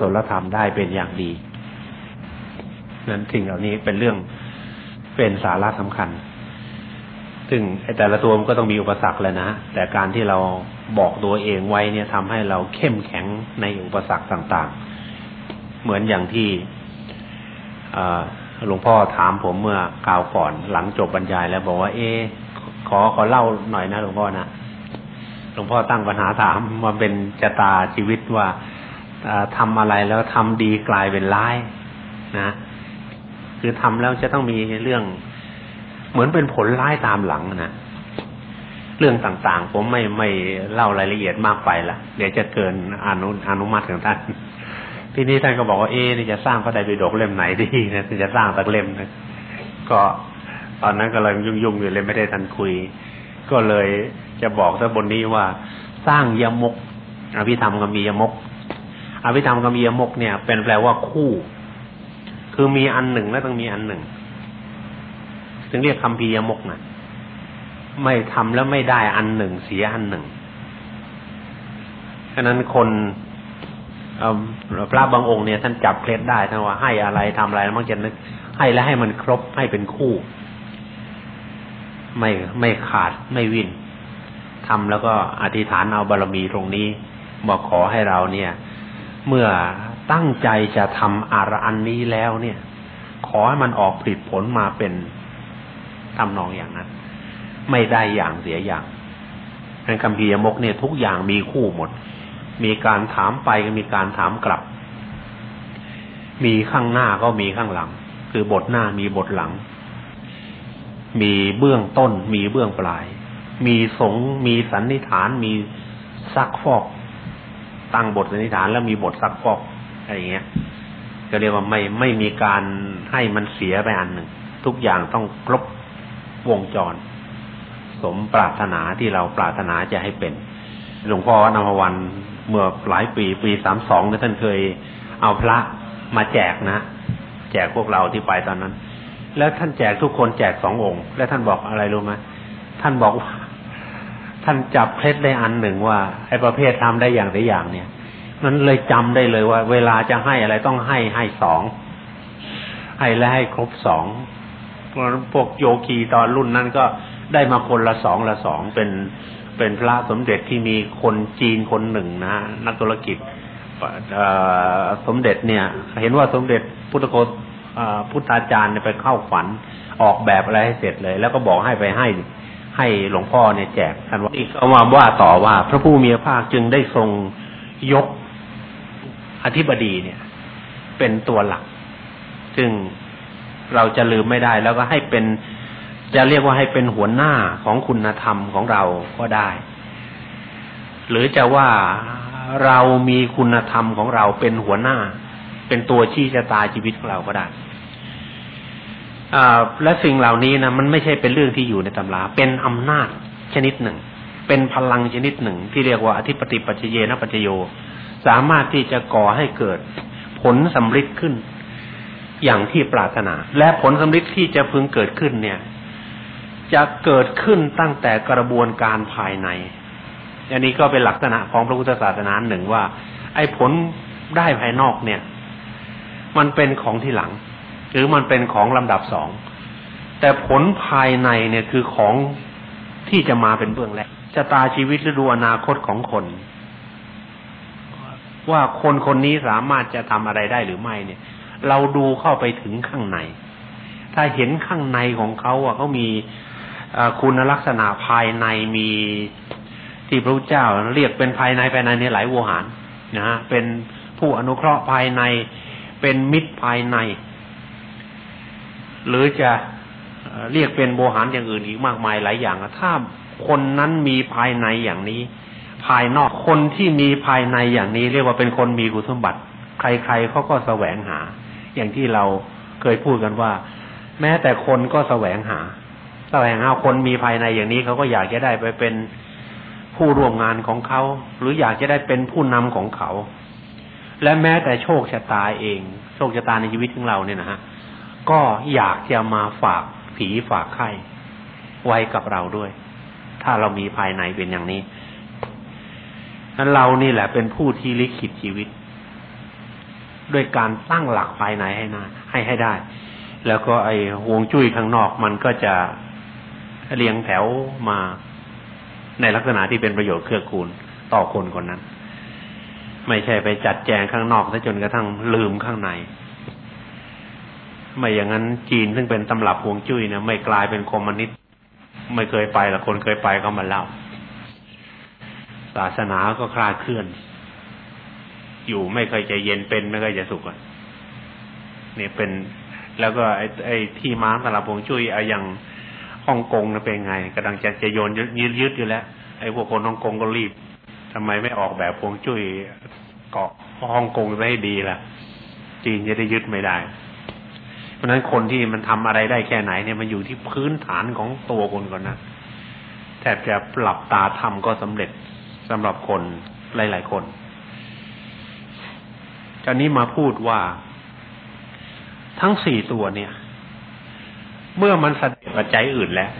ศลธรรมได้เป็นอย่างดีนั้นสิ่งเหล่านี้เป็นเรื่องเป็นสาระสำคัญ ซึ่งแต่ละตัวมันก็ต้องมีอุปสรรคแล้วนะ แต่การที่เราบอกตัวเองไว้เนี่ยทำให้เราเข้มแข็งในอุปสรรคต่าง ๆ เหมือนอย่างที่หลวงพ่อถามผมเมื่อกล่าวก่อนหลังจบบรรยายแล้วบอกว่า เอขอขอเล่าหน่อยนะหลวงพ่อนะหลวงพ่อตั้งปัญหาถามมาเป็นจตาชีวิตว่า ทำอะไรแล้วทำดีกลายเป็นร้ายนะคือทำแล้วจะต้องมีเรื่อง เหมือนเป็นผลร้ายตามหลังนะเรื่องต่างๆ ผมไม่ไม่เล่ารายละเอียดมากไปละเดี๋ยวจะเกินอนุอนุมัติของท่าน ทีนี้ท่านก็บอกว่าเอ๊จะสร้างพระไตรปิฎกเล่มไหนดีนะจะสร้างสักเล่มนะก็ตอนนั้นก็เลยยุ่งๆอยู่เลยไม่ได้ทันคุย ก็เลยจะบอกซะบนนี้ว่า สร้างยมกอภิธรรมกับมียมก อภิธรรมกับมียมกเนี่ย เป็นแปลว่าคู่ คือมีอันหนึ่งแล้วต้องมีอันหนึ่งถึงเรียกคำพียมกนะไม่ทำแล้วไม่ได้อันหนึ่งเสียอันหนึ่งฉะนั้นคนพระบางองค์เนี่ยท่านจับเคล็ดได้ท่านว่าให้อะไรทำอะไรมักจะนึกให้แล้วให้มันครบให้เป็นคู่ ไม่ไม่ขาดไม่วินทำแล้วก็อธิษฐานเอาบารมีตรงนี้บอกขอให้เราเนี่ย เมื่อตั้งใจจะทำอารอันนี้แล้วเนี่ย ขอให้มันออกผลิตผลมาเป็นทำนองอย่างนั้น ไม่ได้อย่างเสียอย่างในคำพียมกเนี่ยทุกอย่างมีคู่หมด มีการถามไปก็มีการถามกลับ มีข้างหน้าก็มีข้างหลัง คือบทหน้ามีบทหลัง มีเบื้องต้น มีเบื้องปลาย มีสงมีสันนิฐาน มีซักฟอก ตั้งบทสันนิษฐานแล้วมีบทซักฟอกอะไรเงี้ยก็เรียกว่าไม่ไม่มีการให้มันเสียไปอันหนึ่ง ทุกอย่างต้องครบวงจร สมปรารถนาที่เราปรารถนาจะให้เป็น หลวงพ่อนภวันเมื่อหลายปีปีสามสองเนี่ยท่านเคยเอาพระมาแจกนะ แจกพวกเราที่ไปตอนนั้น แล้วท่านแจกทุกคนแจกสององค์ แล้วท่านบอกอะไรรู้ไหมท่านบอกว่า ท่านจับเคล็ดได้อันหนึ่งว่าไอ้ประเภททำได้อย่างใดอย่างเนี่ยนั้นเลยจำได้เลยว่า เวลาจะให้อะไรต้องให้ให้สองให้และให้ครบสองพวกโยคีตอนรุ่นนั้นก็ได้มาคนละสองละสองเป็นเป็นพระสมเด็จที่มีคนจีนคนหนึ่งนะ นักธุรกิจสมเด็จเนี่ย เห็นว่าสมเด็จพุทธโคพุทธาจารย์ไปเข้าฝันออกแบบอะไรให้เสร็จเลย แล้วก็บอกให้ไปให้ ให้หลวงพ่อเนี่ยแจกท่านว่าอีกเอามาว่าต่อว่า พระผู้มีพระภาคจึงได้ทรงยกอธิบดีเนี่ย เป็นตัวหลัก ซึ่งเราจะลืมไม่ได้ แล้วก็ให้เป็นจะเรียกว่าให้เป็นหัวหน้าของคุณธรรมของเราก็ได้ หรือจะว่าเรามีคุณธรรมของเราเป็นหัวหน้า เป็นตัวชี้ชะตาชีวิตของเราก็ได้ และสิ่งเหล่านี้นะมันไม่ใช่เป็นเรื่องที่อยู่ในตำรา เป็นอำนาจชนิดหนึ่ง เป็นพลังชนิดหนึ่ง ที่เรียกว่าอธิปติปัจเยนปัจโย สามารถที่จะก่อให้เกิดผลสำฤทธิ์ขึ้น อย่างที่ปรารถนา และผลสำฤทธิ์ที่จะพึงเกิดขึ้นเนี่ย จะเกิดขึ้นตั้งแต่กระบวนการภายในอันนี้ก็เป็นลักษณะของพระพุทธศาสนาหนึ่งว่า ไอ้ผลได้ภายนอกเนี่ย มันเป็นของที่หลัง รือมันเป็นของลำดับสอง แต่ผลภายในเนี่ยคือของที่จะมาเป็นเบื้องแรกชะตาชีวิตหรือดูอนาคตของคน ว่าคนคนนี้สามารถจะทำอะไรได้หรือไม่เนี่ย เราดูเข้าไปถึงข้างใน ถ้าเห็นข้างในของเขาอะเขามีคุณลักษณะภายในมีที่พระเจ้าเรียกเป็นภายในภายในในหลายโวหารนะฮะเป็นผู้อนุเคราะห์ภายในเป็นมิตรภายใน หรือจะเรียกเป็นโวหารอย่างอื่นอีกมากมายหลายอย่างถ้าคนนั้นมีภายในอย่างนี้ ภายนอกคนที่มีภายในอย่างนี้ เรียกว่าเป็นคนมีคุณสมบัติ ใครๆเขาก็แสวงหา อย่างที่เราเคยพูดกันว่า แม้แต่คนก็แสวงหา แสวงหาคนมีภายในอย่างนี้เขาก็อยากจะได้ไปเป็นผู้ร่วมงานของเขาหรืออยากจะได้เป็นผู้นำของเขา และแม้แต่โชคชะตาเอง โชคชะตาในชีวิตของเราเนี่ยนะฮะ ก็อยากจะมาฝากผีฝากไข่ไว้กับเราด้วย ถ้าเรามีภายในเป็นอย่างนี้นั้นเรานี่แหละเป็นผู้ที่ลิขิตชีวิต ด้วยการตั้งหลักภายในให้นาให้ให้ได้ แล้วก็ไอ้วงจุ้ยข้างนอกมันก็จะเรียงแถวมาในลักษณะที่เป็นประโยชน์เครือกูลต่อคนคนนั้น ไม่ใช่ไปจัดแจงข้างนอกซะจนกระทั่งลืมข้างใน ไม่อย่างนั้นจีนซึ่งเป็นตำรับวงจุ้ยเนี่ยไม่กลายเป็นคอมมิวนิสต์ไม่เคยไปละคนเคยไปก็มาเล่าศาสนาก็คลาดเคลื่อน อยู่ไม่เคยจะเย็นเป็นไม่เคยจะสุขอะนี่เป็น แล้วก็ไอ้ไอ้ที่ม้าตลาดพงจุ้ยไอ้อย่างฮ่องกงนะเป็นไงกำลังจะจะโยนยึดยึดอยู่แล้ว ไอ้พวกคนฮ่องกงก็รีบทำไมไม่ออกแบบพงจุ้ยเกาะฮ่องกงไปให้ดีล่ะ จีนจะได้ยึดไม่ได้ ราะฉะนั้นคนที่มันทำอะไรได้แค่ไหนเนี่ยมันอยู่ที่พื้นฐานของตัวคนก่อนนะแทบจะปรับตาทำก็สำเร็จสำหรับคนหลาย ๆ คนกานนี้มาพูดว่า ทั้งสี่ตัวเนี่ย เมื่อมันแสดงปัจจัยอื่นแล้ว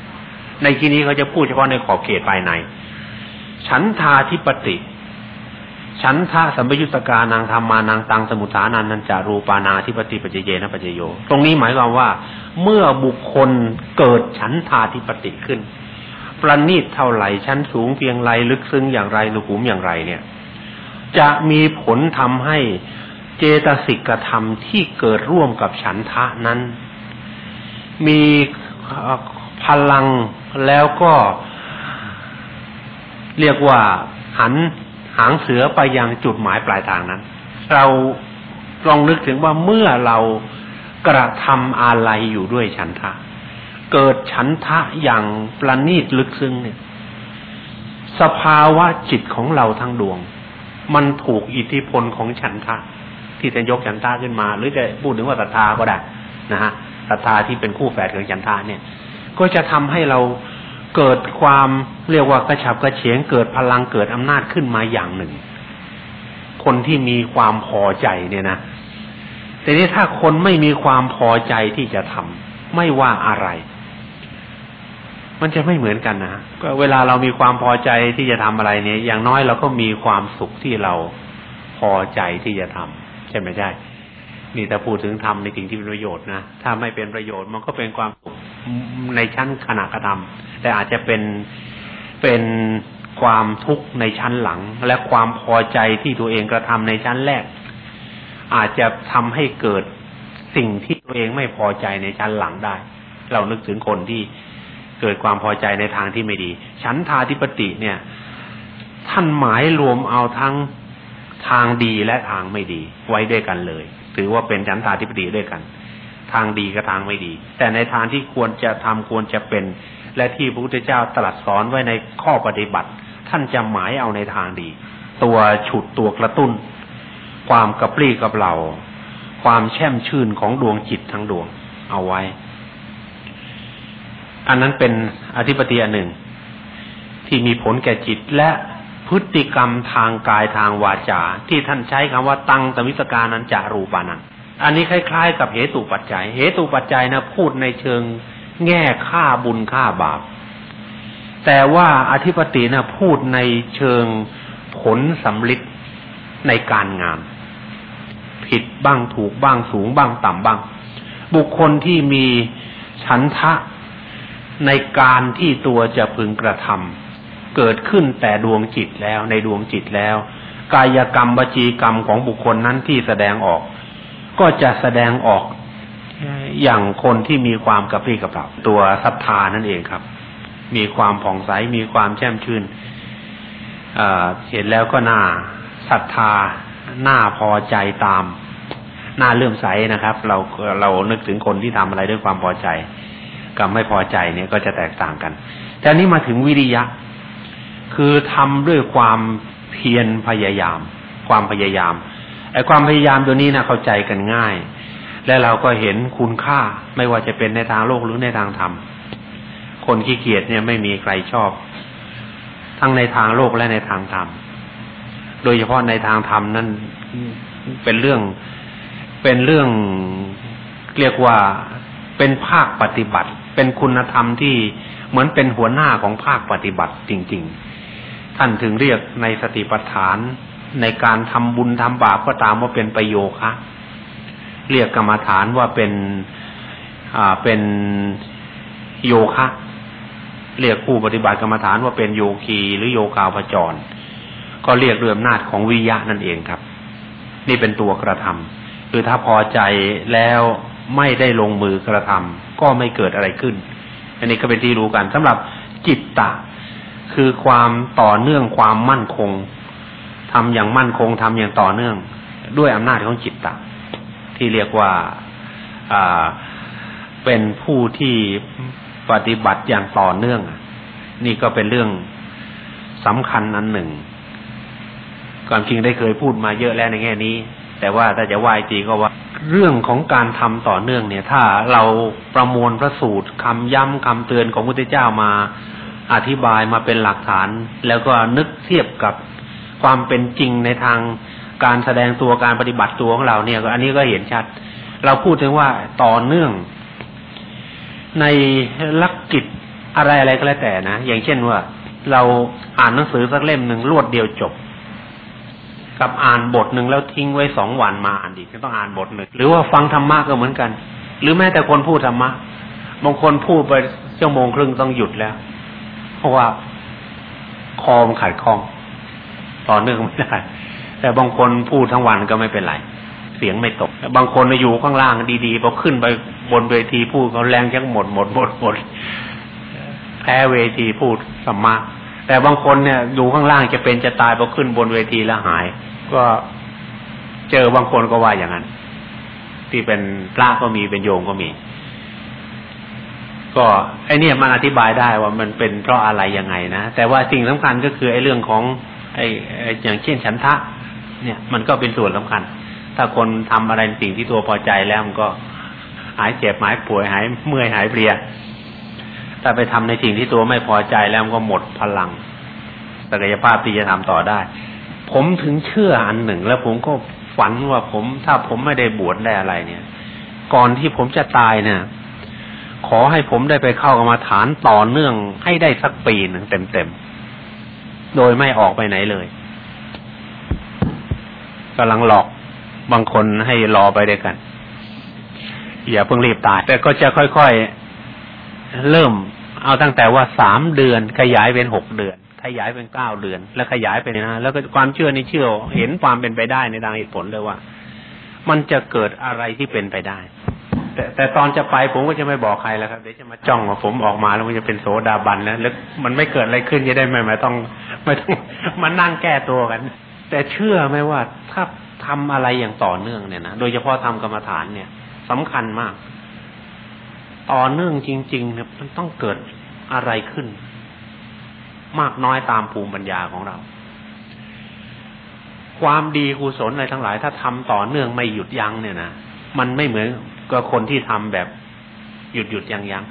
ในที่นี้เขาจะพูดเฉพาะในขอบเขตภายใน ฉันทาธิปติ ฉันทาสัมปยุตกานางธรรมานางตังสมุทฐานันนันจารูปานาธิปติปัจเจเยนะปัจเจโย ตรงนี้หมายความว่า เมื่อบุคคลเกิดฉันทาธิปติขึ้น ประณีตเท่าไหร่ชั้นสูงเพียงไรลึกซึ้งอย่างไรลุขุมอย่างไรเนี่ย จะมีผลทำให้เจตสิกธรรมที่เกิดร่วมกับฉันทะนั้น มีพลังแล้วก็ เรียกว่าหัน หางเสือไปยังจุดหมายปลายทางนั้น เราลองนึกถึงว่าเมื่อเรากระทำอะไรอยู่ด้วยฉันทะ เกิดฉันทะอย่างประณีตลึกซึ้งเนี่ย สภาวะจิตของเราทั้งดวง มันถูกอิทธิพลของฉันทะ ที่จะยกฉันทะขึ้นมา หรือจะพูดถึงว่าศรัทธาก็ได้นะฮะศรัทธาที่เป็นคู่แฝดของฉันทะเนี่ย ก็จะทำให้เรา เกิดความเรียกว่ากระฉับกระเฉงเกิดพลังเกิดอำนาจขึ้นมาอย่างหนึ่ง คนที่มีความพอใจเนี่ยนะแต่นี้ถ้าคนไม่มีความพอใจที่จะทำไม่ว่าอะไร มันจะไม่เหมือนกันนะก็เวลาเรามีความพอใจที่จะทำอะไรเนี่ย อย่างน้อยเราก็มีความสุขที่เราพอใจที่จะทำใช่ไหมใช่นี่ถ้าพูดถึงทำในสิ่งที่เป็นประโยชน์นะถ้าไม่เป็นประโยชน์มันก็เป็นความสุข ในชั้นขณะกระทำแต่อาจจะเป็นเป็นความทุกข์ในชั้นหลัง และความพอใจที่ตัวเองกระทำในชั้นแรก อาจจะทำให้เกิดสิ่งที่ตัวเองไม่พอใจในชั้นหลังได้ เรานึกถึงคนที่เกิดความพอใจในทางที่ไม่ดีฉันทาธิปติเนี่ย ท่านหมายรวมเอาทั้งทางดีและทางไม่ดี ไว้ด้วยกันเลย ถือว่าเป็นฉันทาธิปติด้วยกัน ทางดีกับทางไม่ดี แต่ในทางที่ควรจะทำควรจะเป็น และที่พระพุทธเจ้าตรัสสอนไว้ในข้อปฏิบัติ ท่านจะหมายเอาในทางดี ตัวฉุดตัวกระตุ้น ความกระปรี้กระเปร่าความแช่มชื่นของดวงจิตทั้งดวงเอาไว้ อันนั้นเป็นอธิปติอันหนึ่ง ที่มีผลแก่จิตและพฤติกรรมทางกายทางวาจา ที่ท่านใช้คำว่า ตังตมิสการนั้นจะรูปานัง อันนี้คล้าย ๆ กับเหตุปัจจัย เหตุปัจจัยนะพูดในเชิงแง่ค่าบุญค่าบาป แต่ว่าอธิปตินะพูดในเชิงผลสำลิดในการงาน ผิดบ้างถูกบ้างสูงบ้างต่ำบ้าง บุคคลที่มีฉันทะในการที่ตัวจะพึงกระทำเกิดขึ้นแต่ดวงจิตแล้วในดวงจิตแล้ว กายกรรมวจีกรรมของบุคคลนั้นที่แสดงออก ก็จะแสดงออกอย่างคนที่มีความกระปรี้กระเปร่าตัวศรัทธานั่นเองครับ มีความผ่องใสมีความแช่มชื่นเห็นแล้วก็น่าศรัทธาน่าพอใจตามน่าเลื่อมใสนะครับ เราเรานึกถึงคนที่ทำอะไรด้วยความพอใจ กับไม่พอใจเนี่ยก็จะแตกต่างกัน แต่นี้มาถึงวิริยะ คือทำด้วยความเพียรพยายาม ความพยายาม ไอ้ความพยายามตัวนี้นะเข้าใจกันง่าย และเราก็เห็นคุณค่าไม่ว่าจะเป็นในทางโลกหรือในทางธรรม คนขี้เกียจเนี่ยไม่มีใครชอบ ทั้งในทางโลกและในทางธรรม โดยเฉพาะในทางธรรมนั้นเป็นเรื่องเป็นเรื่องเรียกว่าเป็นภาคปฏิบัติ เป็นคุณธรรมที่เหมือนเป็นหัวหน้าของภาคปฏิบัติจริง ๆ ท่านถึงเรียกในสติปัฏฐาน ในการทำบุญทำบาปก็ตามว่าเป็นประโยคะเรียกกรรมฐานว่าเป็นอ่าเป็นโยคะเรียกผู้ปฏิบัติกรรมฐานว่าเป็นโยคีหรือโยคาวพจร ก็เรียกเรื่องนาจของวิยะนั่นเองครับ นี่เป็นตัวกระทำคือถ้าพอใจแล้วไม่ได้ลงมือกระทำก็ไม่เกิดอะไรขึ้น อันนี้ก็เป็นที่รู้กันสำหรับจิตตะ คือความต่อเนื่องความมั่นคง ทำอย่างมั่นคงทำอย่างต่อเนื่อง ด้วยอำนาจของจิตตะ ที่เรียกว่าอ่าเป็นผู้ที่ปฏิบัติอย่างต่อเนื่อง นี่ก็เป็นเรื่องสำคัญอันหนึ่งความจริงได้เคยพูดมาเยอะแล้วในแง่นี้ แต่ว่าถ้าจะว่าจีก็ว่า เรื่องของการทำต่อเนื่องเนี่ย ถ้าเราประมวลพระสูตรคำย้ำคำเตือนของพระพุทธเจ้ามาอธิบายมาเป็นหลักฐาน แล้วก็นึกเทียบกับ ความเป็นจริงในทางการแสดงตัวการปฏิบัติตัวของเราเนี่ยอันนี้ก็เห็นชัด เราพูดถึงว่าต่อเนื่อง ในลักกิจอะไรอะไรก็แล้วแต่นะอย่างเช่นว่า เราอ่านหนังสือสักเล่มหนึ่งรวดเดียวจบ กับอ่านบทหนึ่งแล้วทิ้งไว้สองวันมาอ่านอีกต้องอ่านบทหนึ่งหรือว่าฟังธรรมะก็เหมือนกัน หรือแม้แต่คนพูดธรรมะบางคนพูดไปชั่วโมงครึ่งต้องหยุดแล้ว เพราะว่าคอมขัดข้อง ต่อเนื่องไม่ได้ แต่บางคนพูดทั้งวันก็ไม่เป็นไร เสียงไม่ตก บางคนอยู่ข้างล่างดีๆพอขึ้นไปบนเวทีพูดเขาแรงจังหมดหมดหมดหมดแพ้เวทีพูดสัมมาแต่บางคนเนี่ยอยู่ข้างล่างจะเป็นจะตายพอขึ้นบนเวทีแล้วหาย ก็เจอบางคนก็ว่าอย่างนั้น ที่เป็นพระก็มีเป็นโยมก็มี ก็ไอเนี่ยมันอธิบายได้ว่ามันเป็นเพราะอะไรยังไงนะแต่ว่าสิ่งสำคัญก็คือไอเรื่องของ ไอ้อย่างเช่นฉันทะ เนี่ย มันก็เป็นส่วนสำคัญ ถ้าคนทำอะไรสิ่งที่ตัวพอใจแล้วมันก็หายเจ็บหายป่วยหายเมื่อยหายเพลีย ถ้าไปทำในสิ่งที่ตัวไม่พอใจแล้วมันก็หมดพลังศักยภาพที่จะทำต่อได้ ผมถึงเชื่ออันหนึ่ง แล้วผมก็ฝันว่าผมถ้าผมไม่ได้บวชได้อะไรเนี่ย ก่อนที่ผมจะตายเนี่ยขอให้ผมได้ไปเข้ากรรมาฐานต่อเนื่องให้ได้สักปีหนึ่งเต็มๆ โดยไม่ออกไปไหนเลยกำลังหลอกบางคนให้รอไปด้วยกัน อย่าเพิ่งรีบตาย แต่ก็จะค่อยๆเริ่มเอาตั้งแต่ว่าสามเดือนขยายเป็นหกเดือน ขยายเป็นเก้าเดือน แล้วขยายไปนะแล้วก็ความเชื่อนี่เชื่อ เห็นความเป็นไปได้ในทางเหตุผลเลยว่า มันจะเกิดอะไรที่เป็นไปได้ แต่แต่ตอนจะไปผมก็จะไม่บอกใครแล้วครับเดี๋ยวจะมาจ้องว่าผมออกมาแล้วมันจะเป็นโสดาบันแล้วแล้วมันไม่เกิดอะไรขึ้นจะได้ไม่ไม่ต้องไม่ต้องมานั่งแก้ตัวกัน แต่เชื่อไหมว่าถ้าทำอะไรอย่างต่อเนื่องเนี่ยนะโดยเฉพาะทำกรรมฐานเนี่ยสำคัญมาก ต่อเนื่องจริง ๆ เนี่ยมันต้องเกิดอะไรขึ้น มากน้อยตามภูมิปัญญาของเรา ความดีกุศลอะไรทั้งหลาย ถ้าทำต่อเนื่องไม่หยุดยั้งเนี่ยนะมันไม่เหมือน ก็คนที่ทำแบบหยุดหยุดยังยัง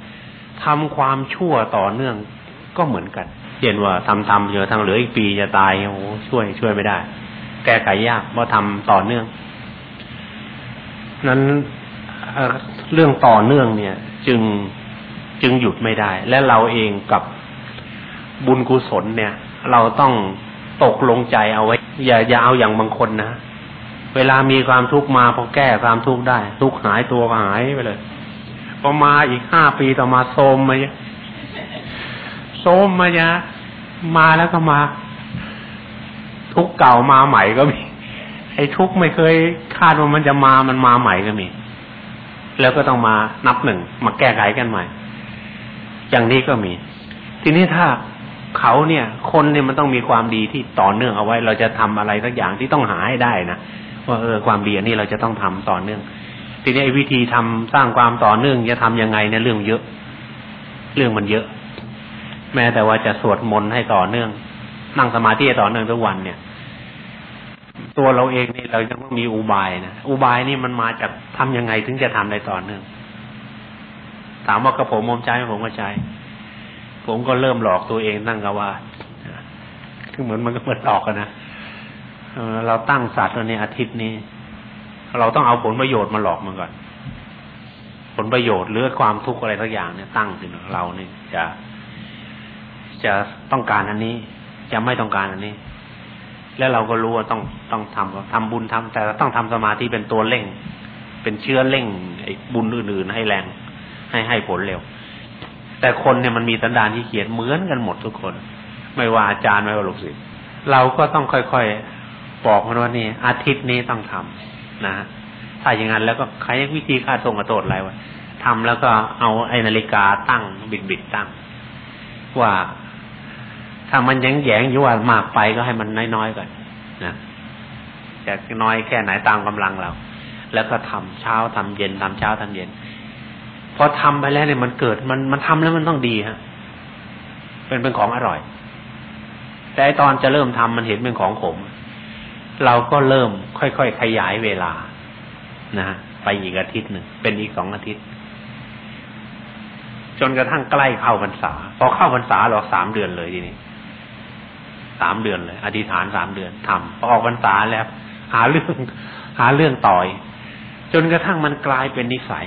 ทำความชั่วต่อเนื่องก็เหมือนกันเช่นว่าทำทำเยอะทางเหลืออีกปีจะตายโอ้ช่วยช่วยไม่ได้ แก้ไขยากเพราะทำต่อเนื่อง นั้นเรื่องต่อเนื่องเนี่ย จึงจึงหยุดไม่ได้ และเราเองกับบุญกุศลเนี่ย เราต้องตกลงใจเอาไว้ อย่าอย่าเอาอย่างบางคนนะ เวลามีความทุกข์มาพอแก้ความทุกข์ได้ ทุกข์หายตัวก็หายไปเลยพอมาอีกห้าปีต่อมาโซมมาเนี่ยโซมมาเนี่ยมาแล้วก็มา ทุกเก่ามาใหม่ก็มี ไอ้ทุกไม่เคยคาดว่ามันจะมามันมาใหม่ก็มี แล้วก็ต้องมานับหนึ่งมาแก้ไขกันใหม่ อย่างนี้ก็มี ทีนี้ถ้าเขาเนี่ย คนเนี่ยมันต้องมีความดีที่ต่อเนื่องเอาไว้ เราจะทำอะไรสักอย่างที่ต้องหาให้ได้นะ ว่าเออความดีอันนี้เราจะต้องทำต่อเนื่อง ทีนี้วิธีทำสร้างความต่อเนื่องจะทํำยังไงเนี่ยเรื่องเยอะ เรื่องมันเยอะ แม้แต่ว่าจะสวดมนต์ให้ต่อเนื่อง นั่งสมาธิต่อเนื่องทุกวันเนี่ย ตัวเราเองนี่เราจะต้องมีอุบายนะอุบายนี่มันมาจากทำยังไงถึงจะทำได้ต่อเนื่อง ถามว่ากระผมมอมใจผมก็ใจผมก็เริ่มหลอกตัวเองนั่งกับว่าคือเหมือนมันก็เหมือนหลอกกันนะ เราตั้งสัตว์ในอาทิตย์นี้ เราต้องเอาผลประโยชน์มาหลอกมันก่อน ผลประโยชน์หรือความทุกข์อะไรทักอย่างเนี่ยตั้งถึงเราเนี่ยจะ จะต้องการอันนี้ จะไม่ต้องการอันนี้ แล้วเราก็รู้ว่าต้องต้องทำทำบุญทำแต่ต้องทำสมาธิเป็นตัวเร่ง เป็นเชื้อเร่งไอ้บุญอื่นๆให้แรง ให้ให้ผลเร็ว แต่คนเนี่ยมันมีสันดานที่เขียนเหมือนกันหมดทุกคน ไม่ว่าอาจารย์ไม่ว่าลูกศิษย์เราก็ต้องค่อยๆ บอกมันว่านี่ อาทิตย์นี้ต้องทำนะถ้าอย่างนั้นแล้วก็ใครวิธีค่าตรงกระโดดอะไรวะทำแล้วก็เอาไอ้นาฬิกาตั้งบิดบิดตั้ง ว่า ถ้ามันยังแยงอยู่ว่ามากไปก็ให้มันน้อยๆก่อนนะจะน้อยแค่ไหนตามกำลังเรา แล้วก็ทำเช้าทำเย็นทำเช้าทำเย็นพอทำไปแล้วเนี่ยมันเกิดมันมันทำแล้วมันต้องดีฮะเป็นเป็นของอร่อย แต่ตอนจะเริ่มทำมันเห็นเป็นของขม เราก็เริ่มค่อยๆขยายเวลานะไปอีกอาทิตย์หนึ่งเป็นอีกสองอาทิตย์ จนกระทั่งใกล้เข้าพรรษา พอเข้าพรรษาเราสามเดือนเลยทีนี้สามเดือนเลย อธิษฐานสามเดือนทำพอออกพรรษาแล้ว หาเรื่อง หาเรื่องต่อย จนกระทั่งมันกลายเป็นนิสัย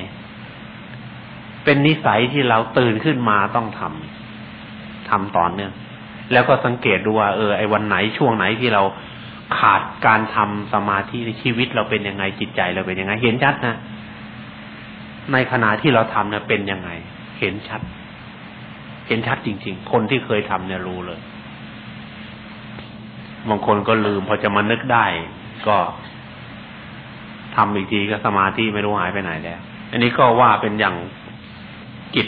เป็นนิสัยที่เราตื่นขึ้นมาต้องทำทำต่อเนื่องแล้วก็สังเกตดูว่าเออไอ้วันไหนช่วงไหนที่เรา ขาดการทำสมาธิในชีวิตเราเป็นยังไงจิตใจเราเป็นยังไง เห็นชัดนะ ในขณะที่เราทำเนี่ยเป็นยังไง เห็นชัด เห็นชัดจริง ๆ คนที่เคยทำเนี่ยรู้เลยบางคนก็ลืมพอจะมานึกได้ ก็ทำอีกทีก็สมาธิไม่รู้หายไปไหนแล้ว อันนี้ก็ว่าเป็นอย่างกิจ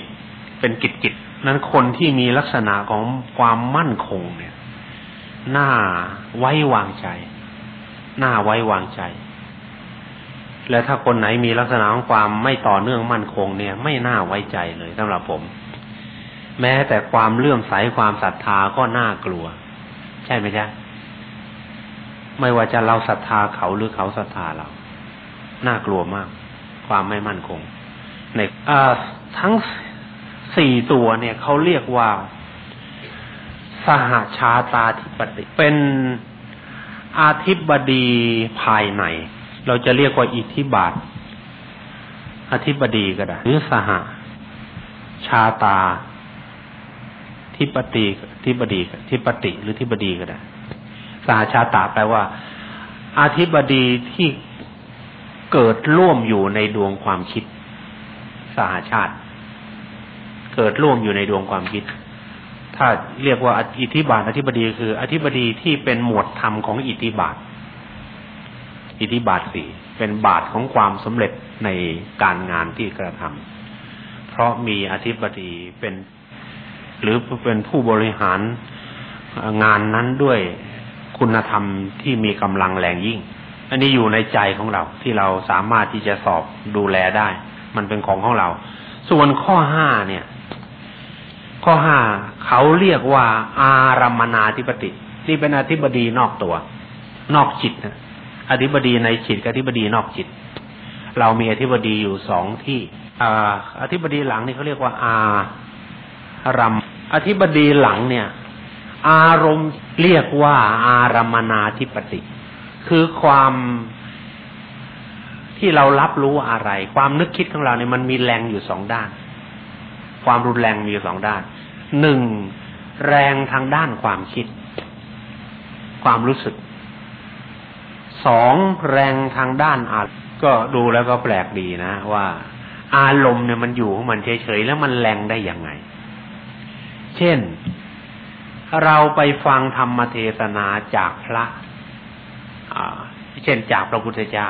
เป็นกิจกิจนั้นคนที่มีลักษณะของความมั่นคงเนี่ย น่าไว้วางใจน่าไว้วางใจ และถ้าคนไหนมีลักษณะของความไม่ต่อเนื่องมั่นคงเนี่ย ไม่น่าไว้ใจเลยสำหรับผม แม้แต่ความเลื่อมใสความศรัทธาก็น่ากลัว ใช่ไหมจ๊ะไม่ว่าจะเราศรัทธาเขาหรือเขาศรัทธาเรา น่ากลัวมาก ความไม่มั่นคง ในทั้งสี่ตัวเนี่ยเขาเรียกว่า สหาชาตาธิปติเป็นอาธิบดีภายใน เราจะเรียกว่าอิทธิบาทอธิบดีก็ได้ หรือสหาชาตาธิปติธิบดีธิปติหรือธิบดีก็ได้สหาชาตาแปลว่าอาธิบดีที่เกิดร่วมอยู่ในดวงความคิด สหาชาติ เกิดร่วมอยู่ในดวงความคิด ถ้าเรียกว่าอิทธิบาทอธิบดีคือ อธิบดีที่เป็นหมวดธรรมของอิทธิบาท อิทธิบาทสี่เป็นบาทของความสำเร็จในการงานที่กระทำเพราะมีอธิบดีเป็น หรือเป็นผู้บริหารงานนั้นด้วยคุณธรรมที่มีกำลังแรงยิ่ง อันนี้อยู่ในใจของเราที่เราสามารถที่จะสอบดูแลได้ มันเป็นของของเรา ส่วนข้อห้าเนี่ย ข้อห้าเขาเรียกว่า อารมนาธิปตินี่เป็นอธิบดีนอกตัว นอกจิตนะอธิบดีในจิตกับอธิบดีนอกจิต เรามีอธิบดีอยู่สองที่อ่าอธิบดีหลังนี่เขาเรียกว่า อารมอธิบดีหลังเนี่ย อารมณ์เรียกว่า อารมนาธิปติ คือความที่เรารับรู้อะไร ความนึกคิดของเราเนี่ยมันมีแรงอยู่สองด้าน ความรุนแรงมีสองด้านหนึ่งแรงทางด้านความคิด ความรู้สึกสองแรงทางด้านอารก็ดูแล้วก็แปลกดีนะว่า อารมณ์เนี่ยมันอยู่ของมันเฉยๆแล้วมันแรงได้ยังไง เช่น เราไปฟังธรรมเทศนาจากพระเช่นจากพระพุทธเจ้า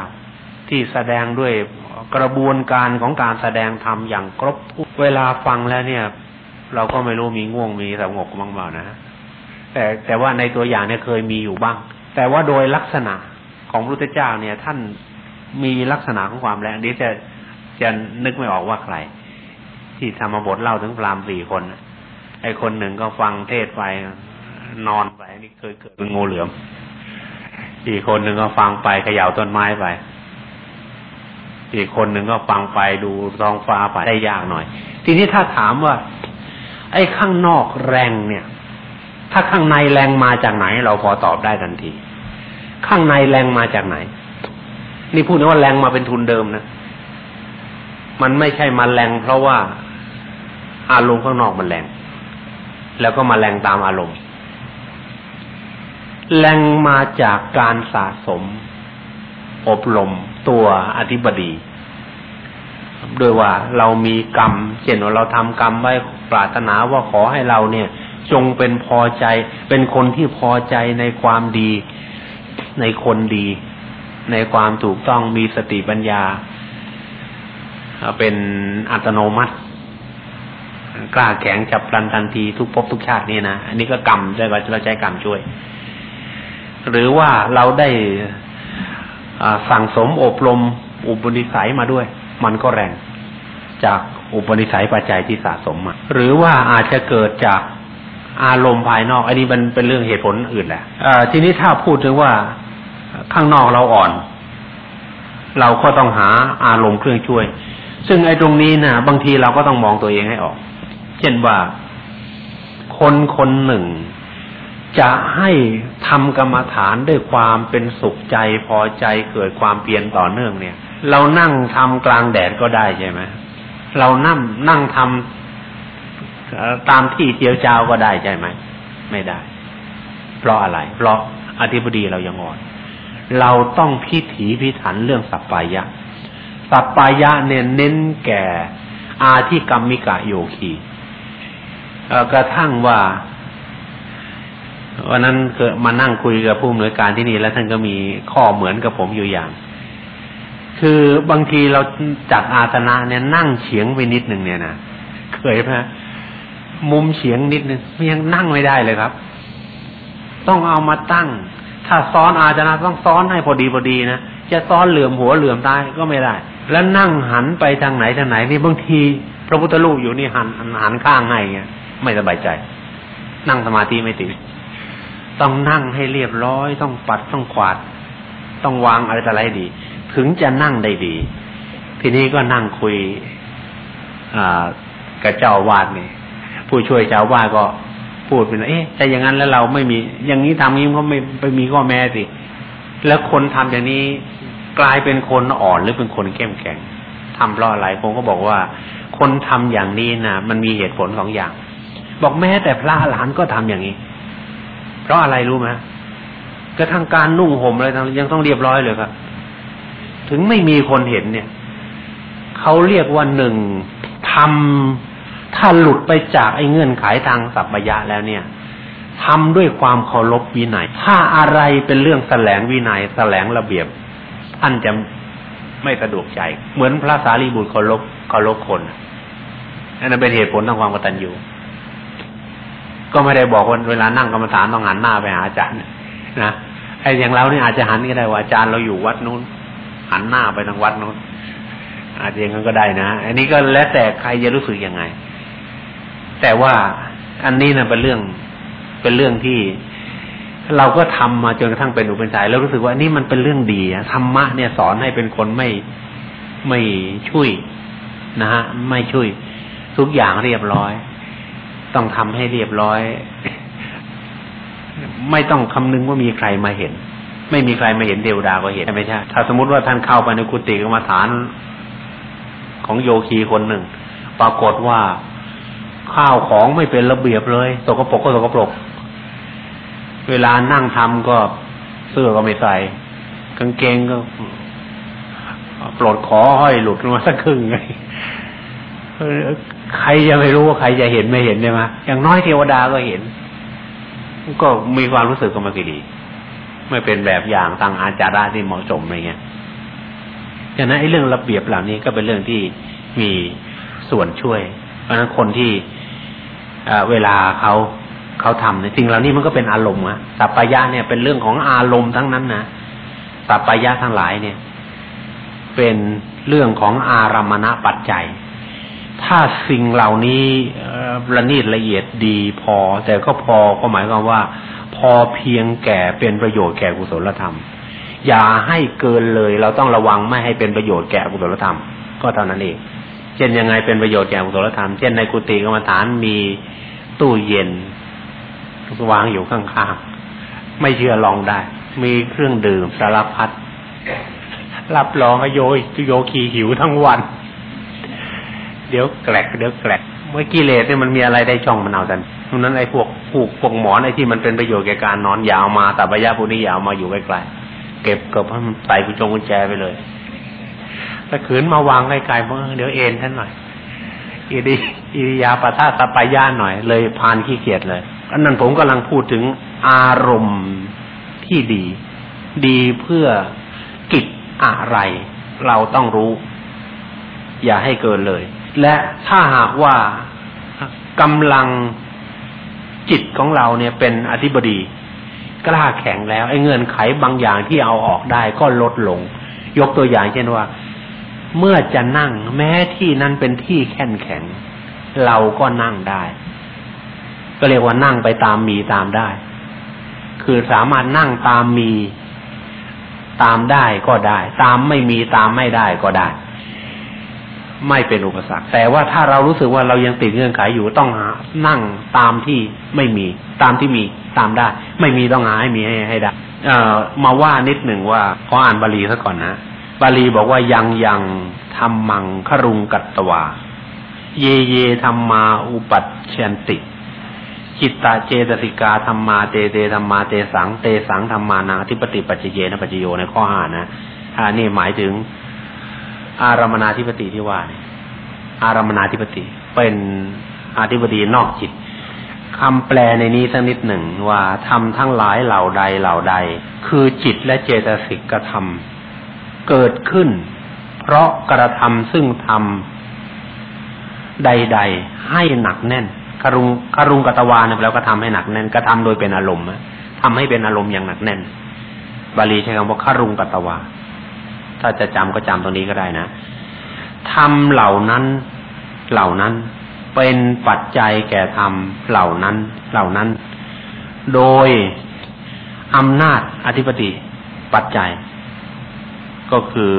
ที่แสดงด้วย กระบวนการของการแสดงธรรมอย่างครบเวลาฟังแล้วเนี่ย เราก็ไม่รู้มีง่วงมีสงบบ้างเปล่านะแต่แต่ว่าในตัวอย่างเนี่ยเคยมีอยู่บ้าง แต่ว่าโดยลักษณะของพระพุทธเจ้าเนี่ย ท่านมีลักษณะของความแรงนี้จะจะนึกไม่ออกว่าใคร ที่ธรรมบทเล่าถึงพรามสี่คนไอ้คนหนึ่งก็ฟังเทศไปนอนไปนี่เคยเกิดเป็นงูเหลือมอีกคนหนึ่งก็ฟังไปเขย่าต้นไม้ไป อีกคนหนึ่งก็ฟังไปดูท้องฟ้าไปได้ยากหน่อย ทีนี้ถ้าถามว่า ไอ้ข้างนอกแรงเนี่ย ถ้าข้างในแรงมาจากไหน เราพอตอบได้ทันที ข้างในแรงมาจากไหน นี่พูดว่าแรงมาเป็นทุนเดิมนะมันไม่ใช่มาแรงเพราะว่าอารมณ์ข้างนอกมันแรง แล้วก็มาแรงตามอารมณ์ แรงมาจากการสะสม อบรมตัวอธิบดีด้วยว่าเรามีกรรมเช่นว่าเราทำกรรมไว้ปรารถนาว่าขอให้เราเนี่ย จงเป็นพอใจ เป็นคนที่พอใจในความดี ในคนดี ในความถูกต้องมีสติปัญญา เป็นอัตโนมัติ กล้าแข็งจับพลันทันทีทุกภพทุกชาตินี่นะ อันนี้ก็กรรมใช่ไหมเราใช้กรรมช่วย หรือว่าเราได้ สั่งสมอบรมอุปนิสัยมาด้วย มันก็แรง จากอุปนิสัยปัจจัยที่สะสมมาหรือว่าอาจจะเกิดจากอารมณ์ภายนอก อันนี้มันเป็นเรื่องเหตุผลอื่นแหละทีนี้ถ้าพูดถึงว่าข้างนอกเราอ่อน เราก็ต้องหาอารมณ์เครื่องช่วย ซึ่งไอ้ตรงนี้นะบางทีเราก็ต้องมองตัวเองให้ออก เช่นว่าคนคนหนึ่ง จะให้ทำกรรมฐานด้วยความเป็นสุขใจพอใจเกิดความเพียรต่อเนื่องเนี่ย เรานั่งทำกลางแดดก็ได้ใช่ไหมเรานั่งนั่งทำตามที่เจียวจาวก็ได้ใช่ไหมไม่ได้ เพราะอะไร เพราะอธิบดีเรายังอ่อน เราต้องพิถีพิถันเรื่องสัปปายะ สัปปายะเน้นเน้นแก่อาธิกรรมิกะโยคีกระทั่งว่า วันนั้นเกิดมานั่งคุยกับผู้อำนวยการที่นี่ แล้วท่านก็มีข้อเหมือนกับผมอยู่อย่าง คือบางทีเราจัดอาสนะเนี่ยนั่งเฉียงไปนิดหนึ่งเนี่ยนะเคยไหมมุมเฉียงนิดนึงยังนั่งไม่ได้เลยครับ ต้องเอามาตั้ง ถ้าซ้อนอาสนะต้องซ้อนให้พอดีพอดีนะจะซ้อนเหลื่อมหัวเหลื่อมตายก็ไม่ได้ แล้วนั่งหันไปทางไหนทางไหนนี่บางที พระพุทธรูปอยู่นี่หันหันข้างให้เงี้ยไม่สบายใจ นั่งสมาธิไม่ติด ต้องนั่งให้เรียบร้อย ต้องปัดต้องขวาด ต้องวางอะไรต่ออะไรดี ถึงจะนั่งได้ดี ทีนี้ก็นั่งคุยกับเจ้าวาดนี่ผู้ช่วยเจ้าวาดก็พูดเป็นเอ๊ะแต่อย่างนั้นแล้วเราไม่มี อย่างนี้ทำนี้ก็ไม่ไปมีข้อแม้สิแล้วคนทำอย่างนี้กลายเป็นคนอ่อนหรือเป็นคนเข้มแข็งทำเพราะอะไรผมก็บอกว่า คนทำอย่างนี้นะมันมีเหตุผลสองอย่าง บอกแม้แต่พระหลานก็ทำอย่างนี้ พราะอะไรรู้ไหมกระทั่งการนุ่งห่มอะไรยังต้องเรียบร้อยเลยครับ ถึงไม่มีคนเห็นเนี่ยเขาเรียกว่าหนึ่งทำถ้าหลุดไปจากไอ้เงื่อนไขทางสัพพยะแล้วเนี่ยทำด้วยความเคารพวินัย ถ้าอะไรเป็นเรื่องแสลงวินัยแสลงระเบียบท่านจะไม่สะดวกใจ เหมือนพระสารีบุตรเคารพเคารพคนอันนั้นเป็นเหตุผลทางความกตัญญู ก็ไม่ได้บอกว่าเวลานั่งกรรมฐานต้องหันหน้าไปหาอาจารย์นะไอ้อย่างเราเนี่ยอาจจะหันก็ได้ว่าอาจารย์เราอยู่วัดนู้น หันหน้าไปทางวัดนู้น อาจจะอย่างนั้นก็ได้นะอันนี้ก็แล้วแต่ใครจะรู้สึกยังไง แต่ว่าอันนี้นะเป็นเรื่องเป็นเรื่องที่เราก็ทำมาจนกระทั่งเป็นอุปนิสัยแล้วรู้สึกว่านี่มันเป็นเรื่องดีธรรมะเนี่ยสอนให้เป็นคนไม่ไม่ช่วยนะฮะไม่ช่วยทุกอย่างเรียบร้อย ต้องทำให้เรียบร้อย ไม่ต้องคำนึงว่ามีใครมาเห็น ไม่มีใครมาเห็นเทวดาก็เห็นใช่ไหมใช่ถ้าสมมติว่าท่านเข้าไปในกุฏิกรรมฐานของโยคีคนหนึ่ง ปรากฏว่าข้าวของไม่เป็นระเบียบเลยสกปรกก็สกปรก เวลานั่งทำก็เสื้อก็ไม่ใส่กางเกงก็ปลดขอห้อยหลุดมาสักครึ่งไง ใครจะไม่รู้ว่าใครจะเห็นไม่เห็นใช่ไหมอย่างน้อยเทวดาก็เห็น ก็มีความรู้สึกก็ไม่ดี ไม่เป็นแบบอย่างทางอาจาระที่เหมาะสมอะไรเงี้ยฉะนั้นไอ้เรื่องระเบียบเหล่านี้ก็เป็นเรื่องที่มีส่วนช่วย เพราะฉะนั้นคนที่เวลาเขาเขาทำเนี่ยสิ่งเหล่านี้มันก็เป็นอารมณ์อะสัพพยะเนี่ยเป็นเรื่องของอารมณ์ทั้งนั้นนะสัพพยะทั้งหลายเนี่ย เป็นเรื่องของอารมณปัจจัย ถ้าสิ่งเหล่านี้ละนีดละเอียดดีพอ แต่ก็พอก็หมายความว่า พอเพียงแก่เป็นประโยชน์แก่กุศลธรรม อย่าให้เกินเลย เราต้องระวังไม่ให้เป็นประโยชน์แก่กุศลธรรม ก็เท่านั้นเองเช่นยังไงเป็นประโยชน์แก่กุศลธรรม เช่นในกุฏิกรรมฐานมีตู้เย็นวางอยู่ข้างๆไม่เชื่อลองได้ มีเครื่องดื่มสารพัดรับรองโยโยคีหิวทั้งวัน เดี๋ยวแกลกเดี๋ยวแกลกเมื่อกิเลสเนี่ยมันมีอะไรได้ช่องมันเอากันเพราะนั้นไอ้พวกผูกพวกหมอนไอ้ที่มันเป็นประโยชน์แก่การนอนยาวมาแต่ปยะพวกนี้ยาวมาอยู่ใกล้ๆเก็บกับให้มันใส่กุญจงกุญแจไปเลยถ้าขืนมาวางไกลๆเมื่อเดี๋ยวเอ็นท่านหน่อยอิริอิริยาปะทะสปายาหน่อย เลยพานขี้เกียจเลยอันนั้นผมกำลังพูดถึงอารมณ์ที่ดี ดีเพื่อกิจอะไร เราต้องรู้ อย่าให้เกินเลย และถ้าหากว่ากำลังจิตของเราเนี่ยเป็นอธิบดีกล้าแข็งแล้วไอ้เงื่อนไขบางอย่างที่เอาออกได้ก็ลดลง ยกตัวอย่างเช่นว่า เมื่อจะนั่งแม้ที่นั้นเป็นที่แข็งแข็ง เราก็นั่งได้ ก็เรียกว่านั่งไปตามมีตามได้ คือสามารถนั่งตามมีตามได้ก็ได้ ตามไม่มีตามไม่ได้ก็ได้ ไม่เป็นอุปสรรค แต่ว่าถ้าเรารู้สึกว่าเรายังติดเงื่อนไขอยู่ต้องหานั่งตามที่ไม่มี ตามที่มีตามได้ ไม่มีต้องหาให้มีให้ให้ได้เอ่อมาว่านิดหนึ่งว่าขออ่านบาลีซะก่อนนะบาลีบอกว่ายังยังธรรมังครุงกัตตวา เยเยธรรมาอุปัชเชนติ จิตตาเจตสิกาธรรมาเตเตธรรมาเตสังเตสังธรรมานาทิปติปัจเจเยนะปัจโยในข้อห้านะอันนี้หมายถึง อารมนาธิปติที่ว่าเนี่ยอารมนาธิปติ เป็นอธิปตินอกจิตคำแปลในนี้สักนิดหนึ่งว่าทำทั้งหลายเหล่าใดเหล่าใด คือจิตและเจตสิกกระทำเกิดขึ้น เพราะกระทำซึ่งทำใด ๆ ให้หนักแน่นคารุงคารุงกตวาเนี่ยแล้วก็ทำให้หนักแน่นกระทาโดยเป็นอารมณ์ทำให้เป็นอารมณ์อย่างหนักแน่น บาลีใช้คำว่าคารุงกตวา ถ้าจะจำก็จำตรงนี้ก็ได้นะทำเหล่านั้น เหล่านั้น เป็นปัจจัยแก่ธรรมเหล่านั้น เหล่านั้น โดยอำนาจอธิปติปัจจัย ก็คือ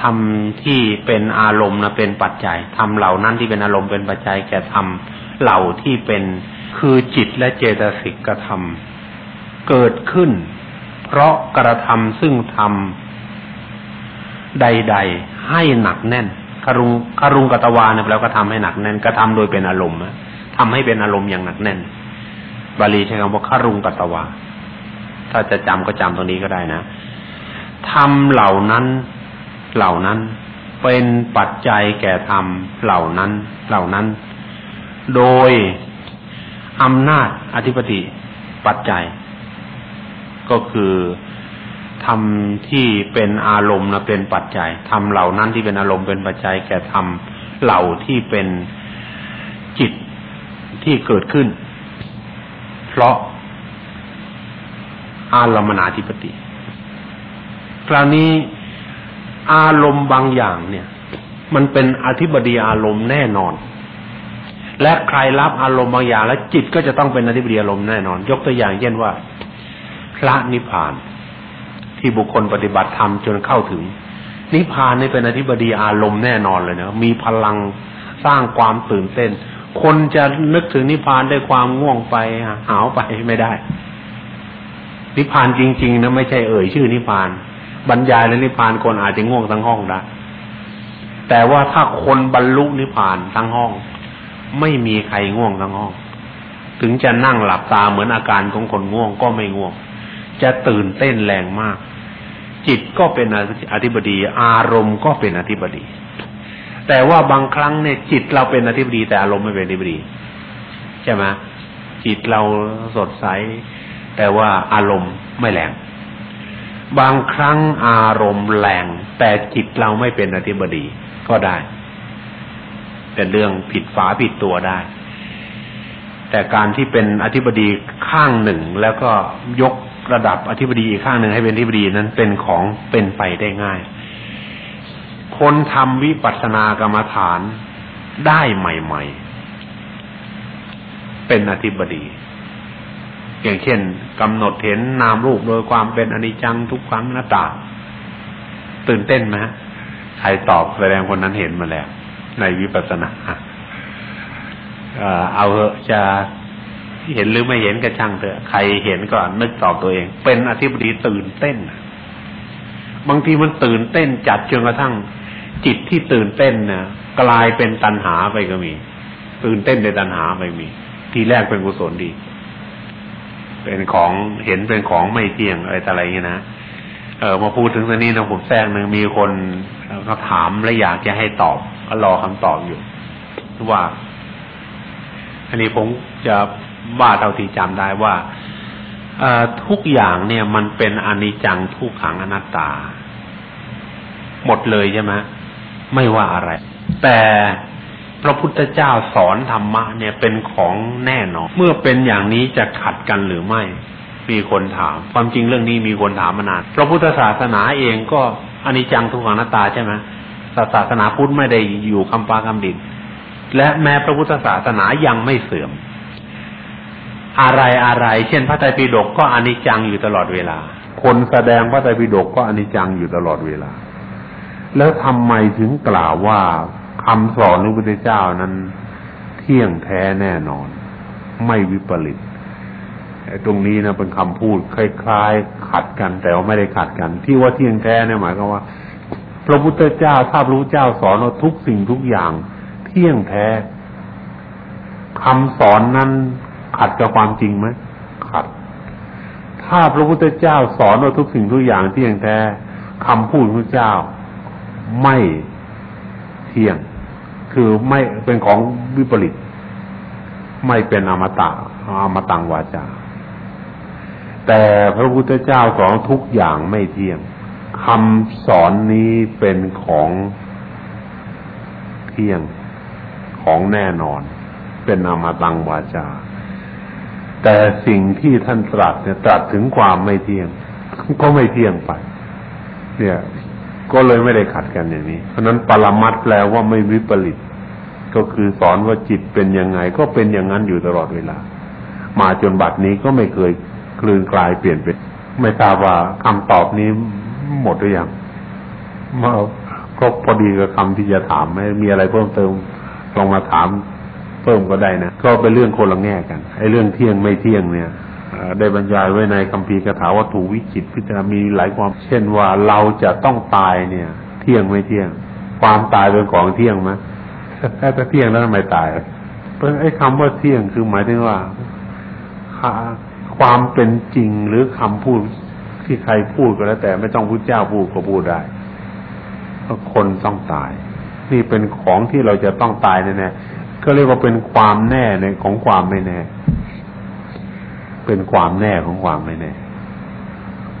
ธรรมที่เป็นอารมณ์นะเป็นปัจจัยธรรมเหล่านั้นที่เป็นอารมณ์เป็นปัจจัยแก่ธรรมเหล่าที่เป็นคือจิตและเจตสิกกระทำเกิดขึ้น เพราะกระทำซึ่งทำ ใด ๆ ให้หนักแน่นคารุงคารุงกตวาเนี่ยแล้วก็ทำให้หนักแน่นกระทำโดยเป็นอารมณ์ทำให้เป็นอารมณ์อย่างหนักแน่น บาลีใช้คำว่าคารุงกตวา ถ้าจะจำก็จำตรงนี้ก็ได้นะทำเหล่านั้น เหล่านั้น เป็นปัจจัยแก่ธรรมเหล่านั้น เหล่านั้น โดยอำนาจอธิปติปัจจัย ก็คือ ธรรมที่เป็นอารมณ์นะเป็นปัจจัยธรรมเหล่านั้นที่เป็นอารมณ์เป็นปัจจัย แก่ธรรมเหล่าที่เป็นจิตที่เกิดขึ้น เพราะอารมณาธิปติ คราวนี้อารมณ์บางอย่างเนี่ย มันเป็นอธิบดีอารมณ์แน่นอน และใครรับอารมณ์บางอย่าง แล้วจิตก็จะต้องเป็นอธิบดีอารมณ์แน่นอน ยกตัวอย่างเช่นว่า พระนิพพาน ที่บุคคลปฏิบัติธรรมจนเข้าถึง นิพพานนี่เป็นอธิบดีอารมณ์แน่นอนเลยนะมีพลังสร้างความตื่นเต้น คนจะนึกถึงนิพพานด้วยความง่วงไปหาวไปไม่ได้ นิพพานจริงๆนะไม่ใช่เอ่ยชื่อนิพพาน บรรยายแล้วนิพพานคนอาจจะง่วงทั้งห้องได้แต่ว่าถ้าคนบรรลุนิพพานทั้งห้อง ไม่มีใครง่วงทั้งห้อง ถึงจะนั่งหลับตาเหมือนอาการของคนง่วงก็ไม่ง่วง จะตื่นเต้นแรงมาก จิตก็เป็นอธิบดี อารมณ์ก็เป็นอธิบดี แต่ว่าบางครั้งเนี่ย จิตเราเป็นอธิบดี แต่อารมณ์ไม่เป็นอธิบดีใช่ไหมจิตเราสดใส แต่ว่าอารมณ์ไม่แรง บางครั้งอารมณ์แรง แต่จิตเราไม่เป็นอธิบดีก็ได้ เป็นเรื่องผิดฝาผิดตัวได้แต่การที่เป็นอธิบดีข้างหนึ่งแล้วก็ยก ระดับอธิบดีอีกข้างหนึ่งให้เป็นอธิบดีนั้นเป็นของเป็นไปได้ง่าย คนทำวิปัสสนากรรมฐานได้ใหม่ ๆ เป็นอธิบดีอย่างเช่นกำหนดเห็นนามรูปโดยความเป็นอนิจจังทุกขังหน้าตาตื่นเต้นไหมใครตอบแสดงคนนั้นเห็นมาแล้ว ในวิปัสสนาเอาเถอะจะ เห็นหรือไม่เห็นก็ช่างเถอะใครเห็นก็นึกตอบตัวเอง เป็นอธิบดีตื่นเต้น บางทีมันตื่นเต้นจัดจนกระทั่ง จิตที่ตื่นเต้นนี่ยกลายเป็นตัณหาไปก็มี ตื่นเต้นในตัณหาไปมี ทีแรกเป็นกุศลดี เป็นของเห็นเป็นของไม่เที่ยงอะไรอะไรเงี้ยนะเออมาพูดถึงตรงนี้นะผมแซงหนึ่งมีคนเขาถามและอยากจะให้ตอบก็รอคำตอบอยู่ว่าอันนี้ผมจะ ว่าเท่าที่จำได้ว่าทุกอย่างเนี่ยมันเป็นอนิจจังทุกขังอนัตตา หมดเลยใช่ไหมไม่ว่าอะไร แต่พระพุทธเจ้าสอนธรรมะเนี่ยเป็นของแน่นอนเมื่อเป็นอย่างนี้จะขัดกันหรือไม่ มีคนถาม ความจริงเรื่องนี้มีคนถามมานานพระพุทธศาสนาเองก็อนิจจังทุกขังอนัตตาใช่ไหมศาสนาพุทธไม่ได้อยู่คำปาคำดินและแม้พระพุทธศาสนายังไม่เสื่อม อะไรอะไรเช่นพระไตรปิฎกก็อนิจจังอยู่ตลอดเวลา คนแสดงพระไตรปิฎกก็อนิจจังอยู่ตลอดเวลา แล้วทำไมถึงกล่าวว่าคำสอนของพระพุทธเจ้านั้น เที่ยงแท้แน่นอน ไม่วิปริตตรงนี้นะเป็นคำพูดคล้ายๆ ขัดกันแต่ว่าไม่ได้ขัดกัน ที่ว่าเที่ยงแท้เนี่ยหมายความว่า พระพุทธเจ้าถ้าพระพุทธเจ้าสอนว่าทุกสิ่งทุกอย่าง เที่ยงแท้คำสอนนั้น ขัดกับความจริงไหมขัด ถ้าพระพุทธเจ้าสอนว่าทุกสิ่งทุกอย่างเที่ยงแท้คำพูดพระเจ้าไม่เที่ยง คือไม่เป็นของวิปริต ไม่เป็นอมตะอมตังวาจา แต่พระพุทธเจ้าสอนทุกอย่างไม่เที่ยงคำสอนนี้เป็นของเที่ยงของแน่นอน เป็นอมตังวาจา แต่สิ่งที่ท่านตรัสเนี่ยตรัสถึงความไม่เที่ยง ก็ไม่เที่ยงไป เนี่ย ก็เลยไม่ได้ขัดกันอย่างนี้ เพราะนั้นปรมัตแปลว่าไม่วิปริต ก็คือสอนว่าจิตเป็นยังไง ก็เป็นอย่างนั้นอยู่ตลอดเวลา มาจนบัดนี้ก็ไม่เคยคลืนกลายเปลี่ยนไปไม่ทราบว่าคำตอบนี้หมดหรือยังมาก็พอดีกับคำที่จะถามไม่มีอะไรเพิ่มเติมลองมาถาม เพิ่มก็ได้นะก็เป็นเรื่องคนละแง่กันไอ้เรื่องเที่ยงไม่เที่ยงเนี่ยได้บรรยายไว้ในคัมภีร์คาถาวัตถุวิจิตพิจารณามีหลายความ เช่นว่าเราจะต้องตายเนี่ย เที่ยงไม่เที่ยง ความตายเป็นของเที่ยงไหมถ้าเที่ยงแล้วทำไมตายเพราะไอ้คำว่าเที่ยงคือหมายถึงว่าความเป็นจริงหรือคำพูดที่ใครพูดก็แล้ว แต่ไม่ต้องพุทธเจ้าพูดก็พูดได้คนต้องตาย นี่เป็นของที่เราจะต้องตายแน่ ก็เรียกว่าเป็นความแน่ในของความไม่แน่ เป็นความแน่ของความไม่แน่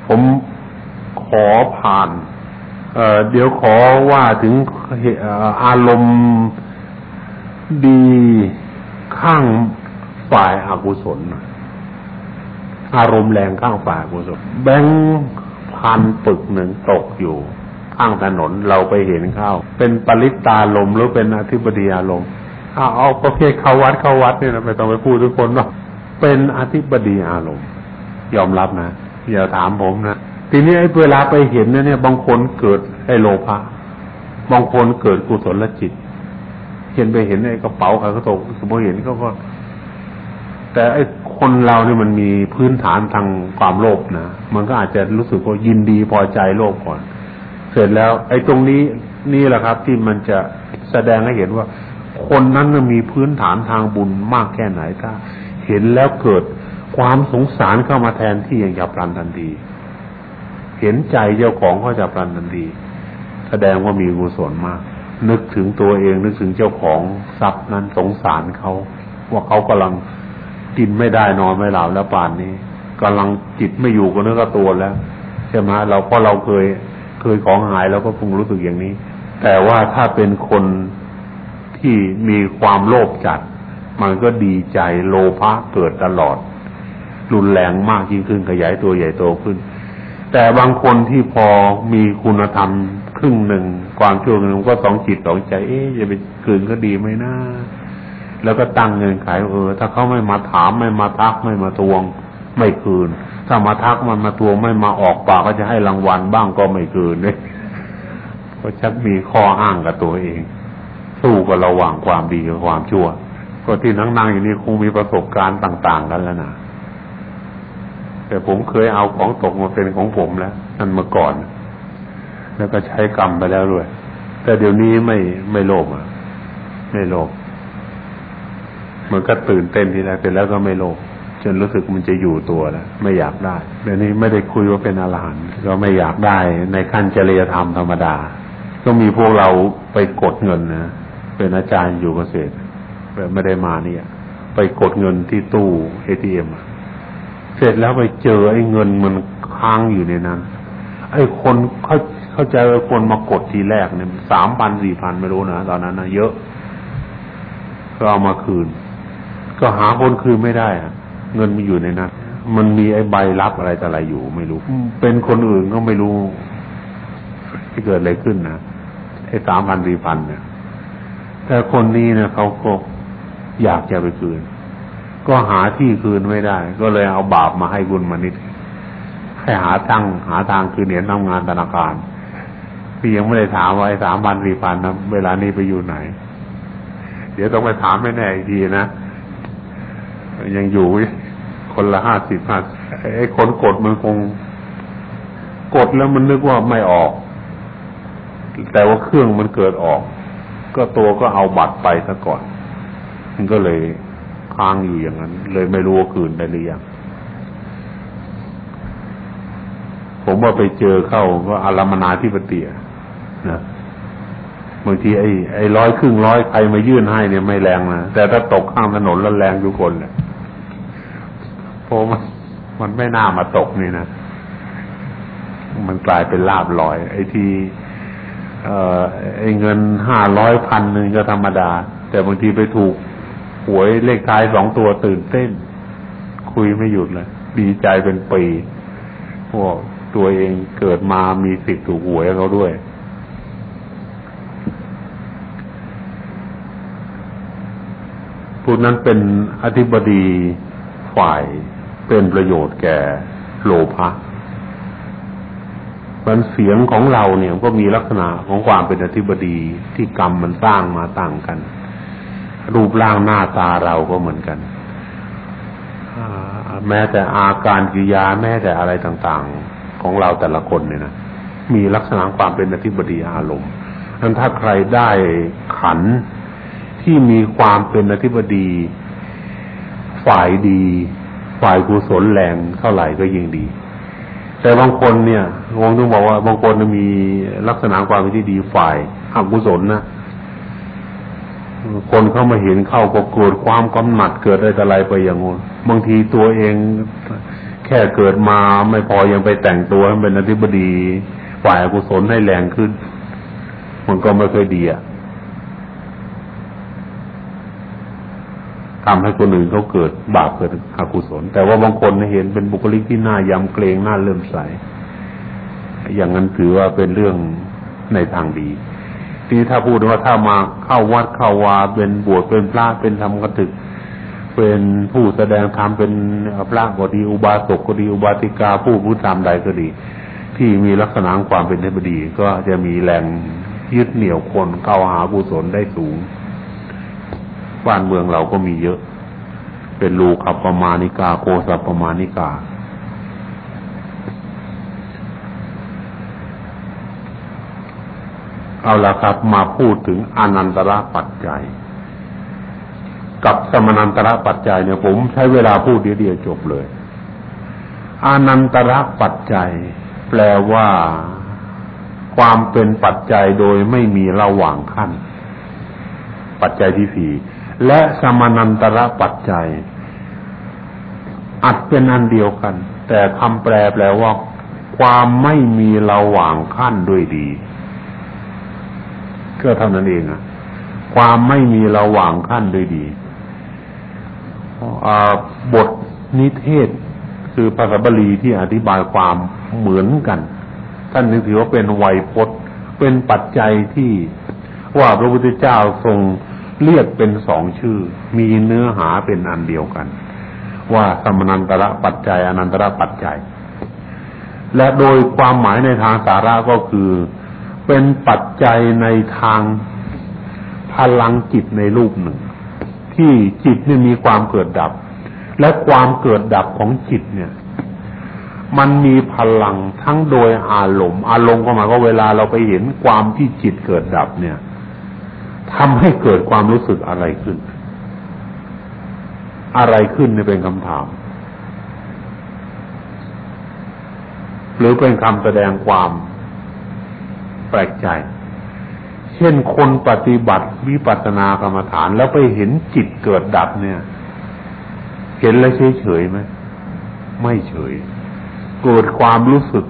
ผมขอผ่านเออเดี๋ยวขอว่าถึงอารมณ์ดีข้างฝ่ายอากุศล อารมณ์แรงข้างฝ่ายอกุศล แบงพันปึกหนึ่งตกอยู่ ข้างถนนเราไปเห็นเข้า เป็นปริตตาลมหรือเป็นอธิบดีอารมณ์ เอาเอาประเภทเข้าวัดเข้าวัดเนี่ยนะไม่ต้องไปพูดทุกคนว่าเป็นอธิบดีอารมณ์ ยอมรับนะอย่าถามผมนะทีนี้ไอ้เวลาไปเห็นเนี่ย บางคนเกิดไอ้โลภะบางคนเกิดกุศลจิต เห็นไปเห็นไอ้กระเป๋าใครก็ตกสมมติเห็นเขาก็ แต่ไอ้คนเราเนี่ยมันมีพื้นฐานทางความโลภนะมันก็อาจจะรู้สึกว่ายินดีพอใจโลภก่อน เสร็จแล้ว ไอ้ตรงนี้นี่แหละครับ ที่มันจะแสดงให้เห็นว่า คนนั้นมีพื้นฐานทางบุญมากแค่ไหนถ้าเห็นแล้วเกิดความสงสารเข้ามาแทนที่อย่างจับพลันทันทีเห็นใจเจ้าของก็จะพลันทันทีแสดงว่ามีกุศลมาก นึกถึงตัวเองนึกถึงเจ้าของทรัพย์นั้นสงสารเขาว่าเขากำลังกินไม่ได้นอนไม่หลับแล้วป่านนี้กำลังจิตไม่อยู่กับเนื้อกับตัวแล้วใช่ไหมเราเพราะเราเคยเคยของหายเราก็คงรู้สึกอย่างนี้ แต่ว่าถ้าเป็นคน ที่มีความโลภจัด มันก็ดีใจโลภะเกิดตลอด รุนแรงมากยิ่งขึ้นขยายตัวใหญ่โตขึ้น แต่บางคนที่พอมีคุณธรรมครึ่งหนึ่งความชั่วหนึ่งก็สองจิตสองใจ เอ๊ะจะไปคืนก็ดีไหมนะแล้วก็ตั้งเงินขายเออ ถ้าเขาไม่มาถามไม่มาทักไม่มาทวง ไม่คืน ถ้ามาทักมันมาทวงไม่มาออกปากก็จะให้รางวัลบ้างก็ไม่คืนเลยก็ชักมีข้ออ้างกับตัวเอง สู้กันระหว่างความดีกับความชั่ว ก็ที่นั่งๆอย่างนี้คงมีประสบการณ์ต่าง ๆ กันแล้วนะแต่ผมเคยเอาของตกมาเป็นของผมแล้วนั่นเมื่อก่อน แล้วก็ใช้กรรมไปแล้วด้วย แต่เดี๋ยวนี้ไม่ไม่โลภอะ ไม่โลภมันก็ตื่นเต้นทีแรกแต่แล้วก็ไม่โลภจนรู้สึกมันจะอยู่ตัวแล้วไม่อยากได้เดี๋ยวนี้ไม่ได้คุยว่าเป็นอรหันต์ก็ไม่อยากได้ในขั้นจริยธรรมธรรมดา ก็มีพวกเราไปกดเงินนะ เป็นอาจารย์อยู่เกษตรไม่ได้มาเนี่ย ไปกดเงินที่ตู้เอทีเอ็มเสร็จแล้วไปเจอไอ้เงินมันค้างอยู่ในนั้น ไอ้คนเขาเข้าใจว่าคนมากดทีแรกเนี่ยสามพันสี่พันไม่รู้นะตอนนั้นนะเยอะก็เอามาคืน ก็หาคนคืนไม่ได้อะเงินมันอยู่ในนั้นมันมีไอ้ใบรับอะไรแต่อะไรอยู่ไม่รู้ เป็นคนอื่นก็ไม่รู้ที่เกิดอะไรขึ้นนะไอ้สามพันสี่พันเนี่ย แต่คนนี้เนี่ยเขาก็อยากจะไปคืน ก็หาที่คืนไม่ได้ ก็เลยเอาบาปมาให้คุณมานิดให้หาตั้งหาทางคืนเหรียญทำงานธนาคารพี่ยังไม่ได้ถามว่าไอ้สามพันสี่พันนะเวลานี้ไปอยู่ไหน เดี๋ยวต้องไปถามไม่แน่อีกทีนะยังอยู่คนละห้าสิบห้าไอ้คนกดมันคง กดแล้วมันนึกว่าไม่ออก แต่ว่าเครื่องมันเกิดออก ก็ตัวก็เอาบัตรไปซะก่อน มันก็เลยค้างอยู่อย่างนั้น เลยไม่รู้ว่าคืนได้หรือยังผมว่าไปเจอเข้าก็อารมนาที่ปเตียนะบางทีไอ้ไอ้ร้อยครึ่งร้อยใครมายื่นให้เนี่ยไม่แรงนะแต่ถ้าตกข้างถนนแล้วแรงทุกคนแหละเพราะมันมันไม่น่ามาตกนี่นะมันกลายเป็นลาบลอย ไอ้ที่ เออไอ้เงินห้าร้อยพันหนึ่งก็ธรรมดา แต่บางทีไปถูกหวยเลขท้ายสองตัวตื่นเต้น คุยไม่หยุดเลยดีใจเป็นปีพวกตัวเองเกิดมามีสิทธิ์ถูกหวยเขาด้วย ผู้นั้นเป็นอธิบดีฝ่ายเป็นประโยชน์แก่โลภะ มันเสียงของเราเนี่ยก็มีลักษณะของความเป็นอธิบดีที่กรรมมันสร้างมาต่างกัน รูปร่างหน้าตาเราก็เหมือนกันแม้แต่อาการกิริยาแม้แต่อะไรต่างๆ ของเราแต่ละคนเนี่ยนะมีลักษณะความเป็นอธิบดีอารมณ์นั้นถ้าใครได้ขันที่มีความเป็นอธิบดี ฝ่ายดี ฝ่ายกุศลแรงเท่าไหร่ก็ยิ่งดี แต่บางคนเนี่ยงงต้องบอกว่าบางคนมีลักษณะความเป็นที่ดีฝ่ายอกุศลนะคนเข้ามาเห็นเข้าก็เกิดความกำหนัดเกิดอะไรอะไรไปอย่างงู้นบางทีตัวเองแค่เกิดมาไม่พอยังไปแต่งตัวให้เป็นอธิบดีฝ่ายอกุศลให้แรงขึ้น มันก็ไม่เคยดีอะ ทำให้คนอื่นเขาเกิดบาปเกิดอกุศล แต่ว่าบางคนเห็นเป็นบุคลิกที่น่ายำเกรงน่าเลื่อมใส อย่างนั้นถือว่าเป็นเรื่องในทางดีที่ถ้าพูดว่าถ้ามาเข้าวัดเข้าวาเป็นบวชเป็นพระเป็นธรรมกถึก เป็นผู้แสดงธรรมเป็นพระก็ดีอุบาสกก็ดีอุบาสิกาผู้พูดธรรมใดก็ดี ที่มีลักษณะความเป็นเทพดีก็จะมีแรงยึดเหนี่ยวคนเข้าหากุศลได้สูง บ้านเมืองเราก็มีเยอะ เป็นลูขับประมาณิกาโกสัปประมาณิกา เอาละครับมาพูดถึงอนันตระปัจจัย กับสมนันตระปัจจัยเนี่ยผมใช้เวลาพูดเดียวๆจบเลยอนันตระปัจจัย แปลว่า ความเป็นปัจจัยโดยไม่มีระหว่างขั้น ปัจจัยที่สี่ และสมานันตระปัจจัย อัดเป็นอันเดียวกัน แต่คำแปลแปลว่า ความไม่มีระหว่างขั้นด้วยดีก็เท่านั้นเองอะความไม่มีระหว่างขั้นด้วยดีบทนิเทศคือภาษาบาลีที่อธิบายความเหมือนกัน ท่านนึกถือว่าเป็นไวยพจน์ เป็นปัจจัยที่ว่าพระพุทธเจ้าทรง เรียกเป็นสองชื่อ มีเนื้อหาเป็นอันเดียวกัน ว่าสมนันตระปัจจัยอนันตระปัจจัย และโดยความหมายในทางสาระก็คือ เป็นปัจจัยในทางพลังจิตในรูปหนึ่ง ที่จิตนี่มีความเกิดดับ และความเกิดดับของจิตเนี่ยมันมีพลังทั้งโดยอารมณ์ อารมณ์ก็หมายว่าเวลาเราไปเห็นความที่จิตเกิดดับเนี่ย ทำให้เกิดความรู้สึกอะไรขึ้น อะไรขึ้นนี่เป็นคำถาม หรือเป็นคำแสดงความแปลกใจ เช่นคนปฏิบัติวิปัสสนากรรมฐานแล้วไปเห็นจิตเกิดดับเนี่ย เห็นแล้วเฉยเฉยไหมไม่เฉย เกิดความรู้สึก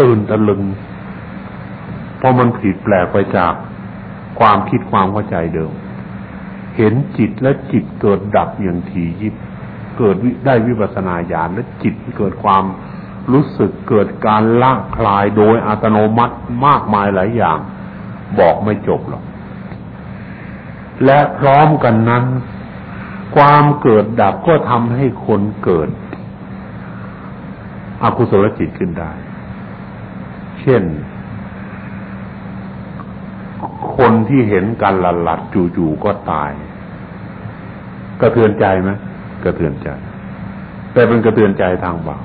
ตื่นตะลึง เพราะมันผิดแปลกไปจาก ความคิดความเข้าใจเดิม เห็นจิตและจิตเกิดดับอย่างถี่ยิบ เกิดได้วิปัสนาญาณและจิตเกิดความรู้สึกเกิดการละคลายโดยอัตโนมัติมากมายหลายอย่าง บอกไม่จบหรอก และพร้อมกันนั้น ความเกิดดับก็ทำให้คนเกิด อกุศลจิตขึ้นได้ เช่น คนที่เห็นการหลัดจู่ๆก็ตาย กระเทือนใจไหมกระเทือนใจ แต่เป็นกระเทือนใจทางบาป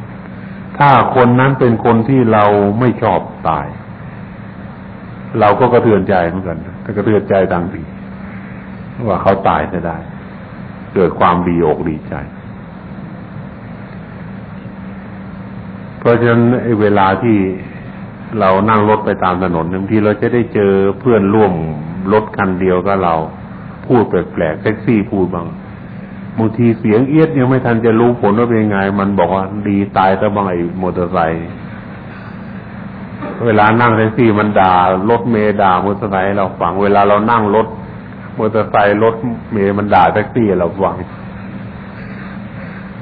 ถ้าคนนั้นเป็นคนที่เราไม่ชอบตาย เราก็กระเทือนใจเหมือนกันกระเทือนใจทางดีว่าเขาตายจะได้ เกิดความดีอกดีใจ เพราะฉะนั้นเวลาที่ เรานั่งรถไปตามถนนบางทีเราจะได้เจอเพื่อนร่วมรถคันเดียวกับเรา พูดแปลกๆแท็กซี่พูดบางบางทีเสียงเอียดยังไม่ทันจะรู้ผลว่าเป็นไง มันบอกว่าดีตายแต่บางไอ้มอเตอร์ไซค์เวลานั่งแท็กซี่มันด่ารถเมล์ด่ามอเตอร์ไซค์เราฟัง เวลาเรานั่งรถมอเตอร์ไซค์รถเมล์มันด่าแท็กซี่เราฟัง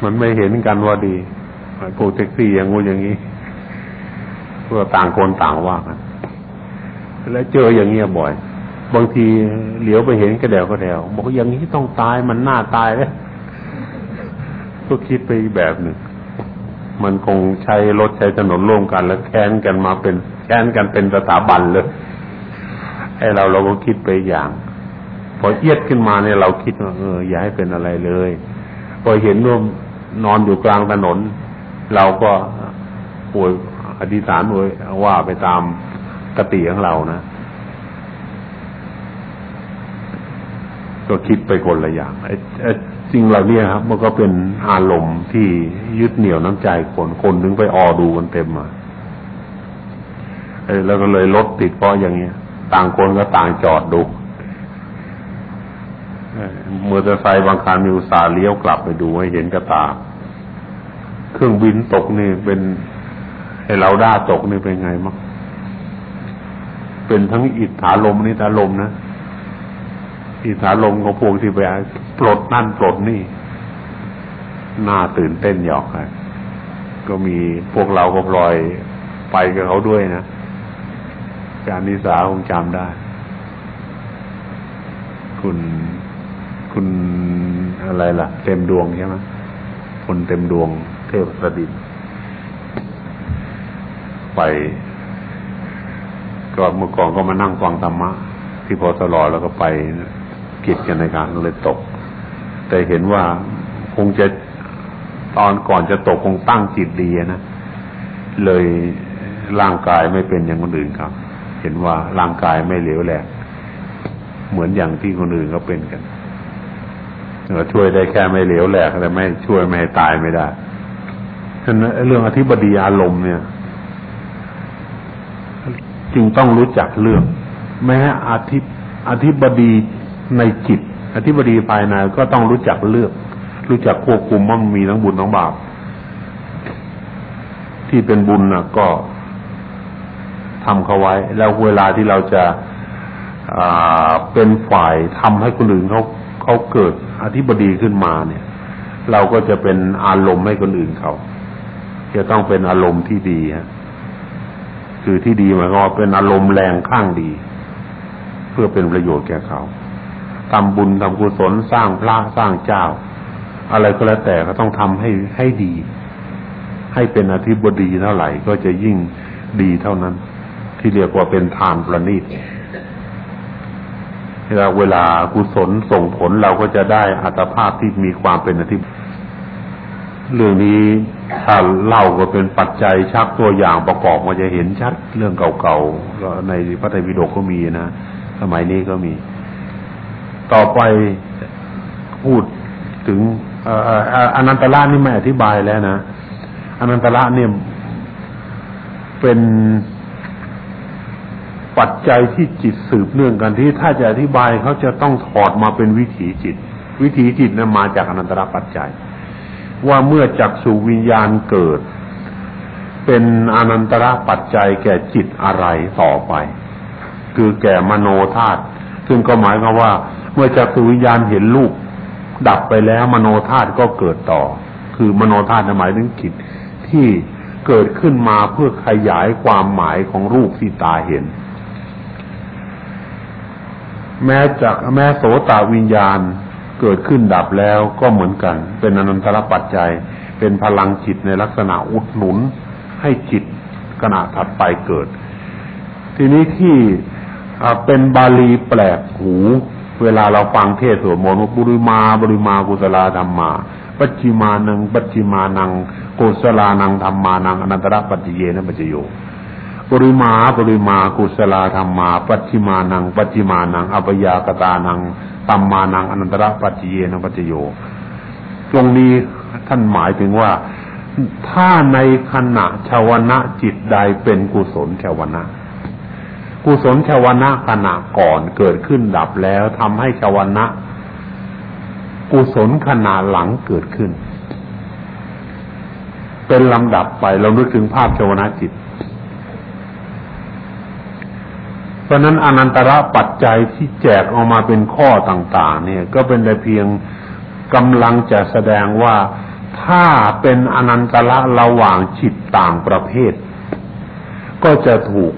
มันไม่เห็นกันว่าดีพวกแท็กซี่อย่างงูอย่างนี้ เพื่อต่างคนต่างว่ากันแล้วเจออย่างเงี้ยบ่อย บางทีเหลียวไปเห็นกระเดวกระเดวบอกอย่างนี้ต้องตายมันน่าตายแล้วก็คิดไปอีกแบบหนึ่งมันคงใช้รถใช้ถนนร่วมกัน แล้วแค้นกันมาเป็นแค้นกันเป็นสถาบันเลยไอ้เราเราก็คิดไปอย่าง พอเอียดขึ้นมาเนี่ยเราคิดว่าเอออย่าให้เป็นอะไรเลย พอเห็นร่วมนอนอยู่กลางถนน เราก็ป่วย อธิษฐานไว้ว่าไปตามกติของเรานะ ก็คิดไปคนละอย่างไอ้จริงเหล่านี้ครับมันก็เป็นอารมณ์ที่ยึดเหนี่ยวน้ำใจคนคนถึงไปออดูกันเต็มมาเอแล้วก็เลยรถติดเพราะอย่างเงี้ย ต่างคนก็ต่างจอดดูมอเตอร์ไซค์บางคันมีอุตสาห์เลี้ยวกลับไปดูให้เห็นกระตา เครื่องบินตกนี่เป็น ให้เราด้าตกนี่เป็นไงมั้งเป็นทั้งอิทธาลมนิทาลมนะอิทธาลมของพวกที่ไปปลดนั่นปลดนี่น่าตื่นเต้นหยอกไงก็มีพวกเราก็ปล่อยไปกับเขาด้วยนะ การนิสาคงจำได้ คุณคุณอะไรล่ะ เต็มดวงใช่ไหมคนเต็มดวงเทพสดิน ไปก่อนเมื่อก่อนก็มานั่งฟังธรรมะ ที่พอสลอดแล้วก็ไปกิจกันในการเลยตก แต่เห็นว่าคงจะตอนก่อนจะตกคงตั้งจิตดีนะ เลยร่างกายไม่เป็นอย่างคนอื่นครับ เห็นว่าร่างกายไม่เหลวแหลกเหมือนอย่างที่คนอื่นเขาเป็นกันเราช่วยได้แค่ไม่เหลวแหลกแต่ไม่ช่วยไม่ตายไม่ได้ฉะนั้นเรื่องอธิบดีอารมณ์เนี่ย จึงต้องรู้จักเรื่องแม้อธิอธิบดีในจิต อธิบดีภายในก็ต้องรู้จักเลือก รู้จักควบคุมว่ามันมีทั้งบุญทั้งบาปที่เป็นบุญนะก็ทำเขาไว้ แล้วเวลาที่เราจะเป็นฝ่ายทำให้คนอื่นเขาเขาเกิดอธิบดีขึ้นมาเนี่ย เราก็จะเป็นอารมณ์ให้คนอื่นเขา จะต้องเป็นอารมณ์ที่ดีฮะ คือที่ดีหมายความว่าเป็นอารมณ์แรงข้างดี เพื่อเป็นประโยชน์แก่เขาทำบุญทำกุศลสร้างพระสร้างเจ้า อะไรก็แล้วแต่ก็ต้องทำให้ให้ดี ให้เป็นอธิบดีเท่าไหร่ก็จะยิ่งดีเท่านั้น ที่เรียกว่าเป็นทานประณีตเวลากุศลส่งผลเราก็จะได้อัตภาพที่มีความเป็นอธิบดี เรื่องนี้ถ้าเล่าก็เป็นปัจจัยชักตัวอย่างประกอบมาจะเห็นชัดเรื่องเก่าๆในพระไตรปิฎกก็มีนะสมัยนี้ก็มี ต่อไปพูดถึงอนันตระนี่ไม่อธิบายแล้วนะอนันตระเนี่ยเป็นปัจจัยที่จิตสืบเนื่องกันที่ถ้าจะอธิบายเขาจะต้องถอดมาเป็นวิถีจิต วิถีจิตนั้นมาจากอนันตรปัจจัย ว่าเมื่อจักสุวิญญาณเกิด เป็นอนันตระปัจจัยแก่จิตอะไรต่อไป คือแก่มโนธาตุซึ่งก็หมายความว่า เมื่อจักสุวิญญาณเห็นรูปดับไปแล้วมโนธาตุก็เกิดต่อ คือมโนธาตุหมายถึงจิตที่เกิดขึ้นมาเพื่อขยายความหมายของรูปที่ตาเห็น แม้จากแม้โสตวิญญาณ เกิดขึ้นดับแล้วก็เหมือนกัน เป็นอนันตรปัจจัย เป็นพลังจิตในลักษณะอุดหนุน ให้จิตขณะถัดไปเกิด ทีนี้ที่เป็นบาลีแปลกหู เวลาเราฟังเทศสวดมนต์บุริมาบุริมากุศลธรรมมา ปัจจิมานัง ปัจจิมานังกุศลานังธรรมานังอนันตรปัจจเยนะปัจจโย ปริมาปริมากุศลธรรมา ปัจจิมานัง ปัจจิมานังอปยากตานังตัมมานังอนันตระปัจจเยนปัจจโย ตรงนี้ท่านหมายถึงว่า ถ้าในขณะชาวนะจิตใดเป็นกุศลชาวนะกุศลชาวนะขณะก่อนเกิดขึ้นดับแล้วทำให้ชาวนะกุศลขณะหลังเกิดขึ้น เป็นลำดับไปเรานึกถึงภาพชาวนะจิต ราะนั้นอนันตระปัจจัยที่แจกออกมาเป็นข้อต่างๆ เนี่ย ก็เป็นแต่เพียงกำลังจะแสดงว่าถ้าเป็นอนันตระระหว่างจิตต่างประเภท ก็จะถูก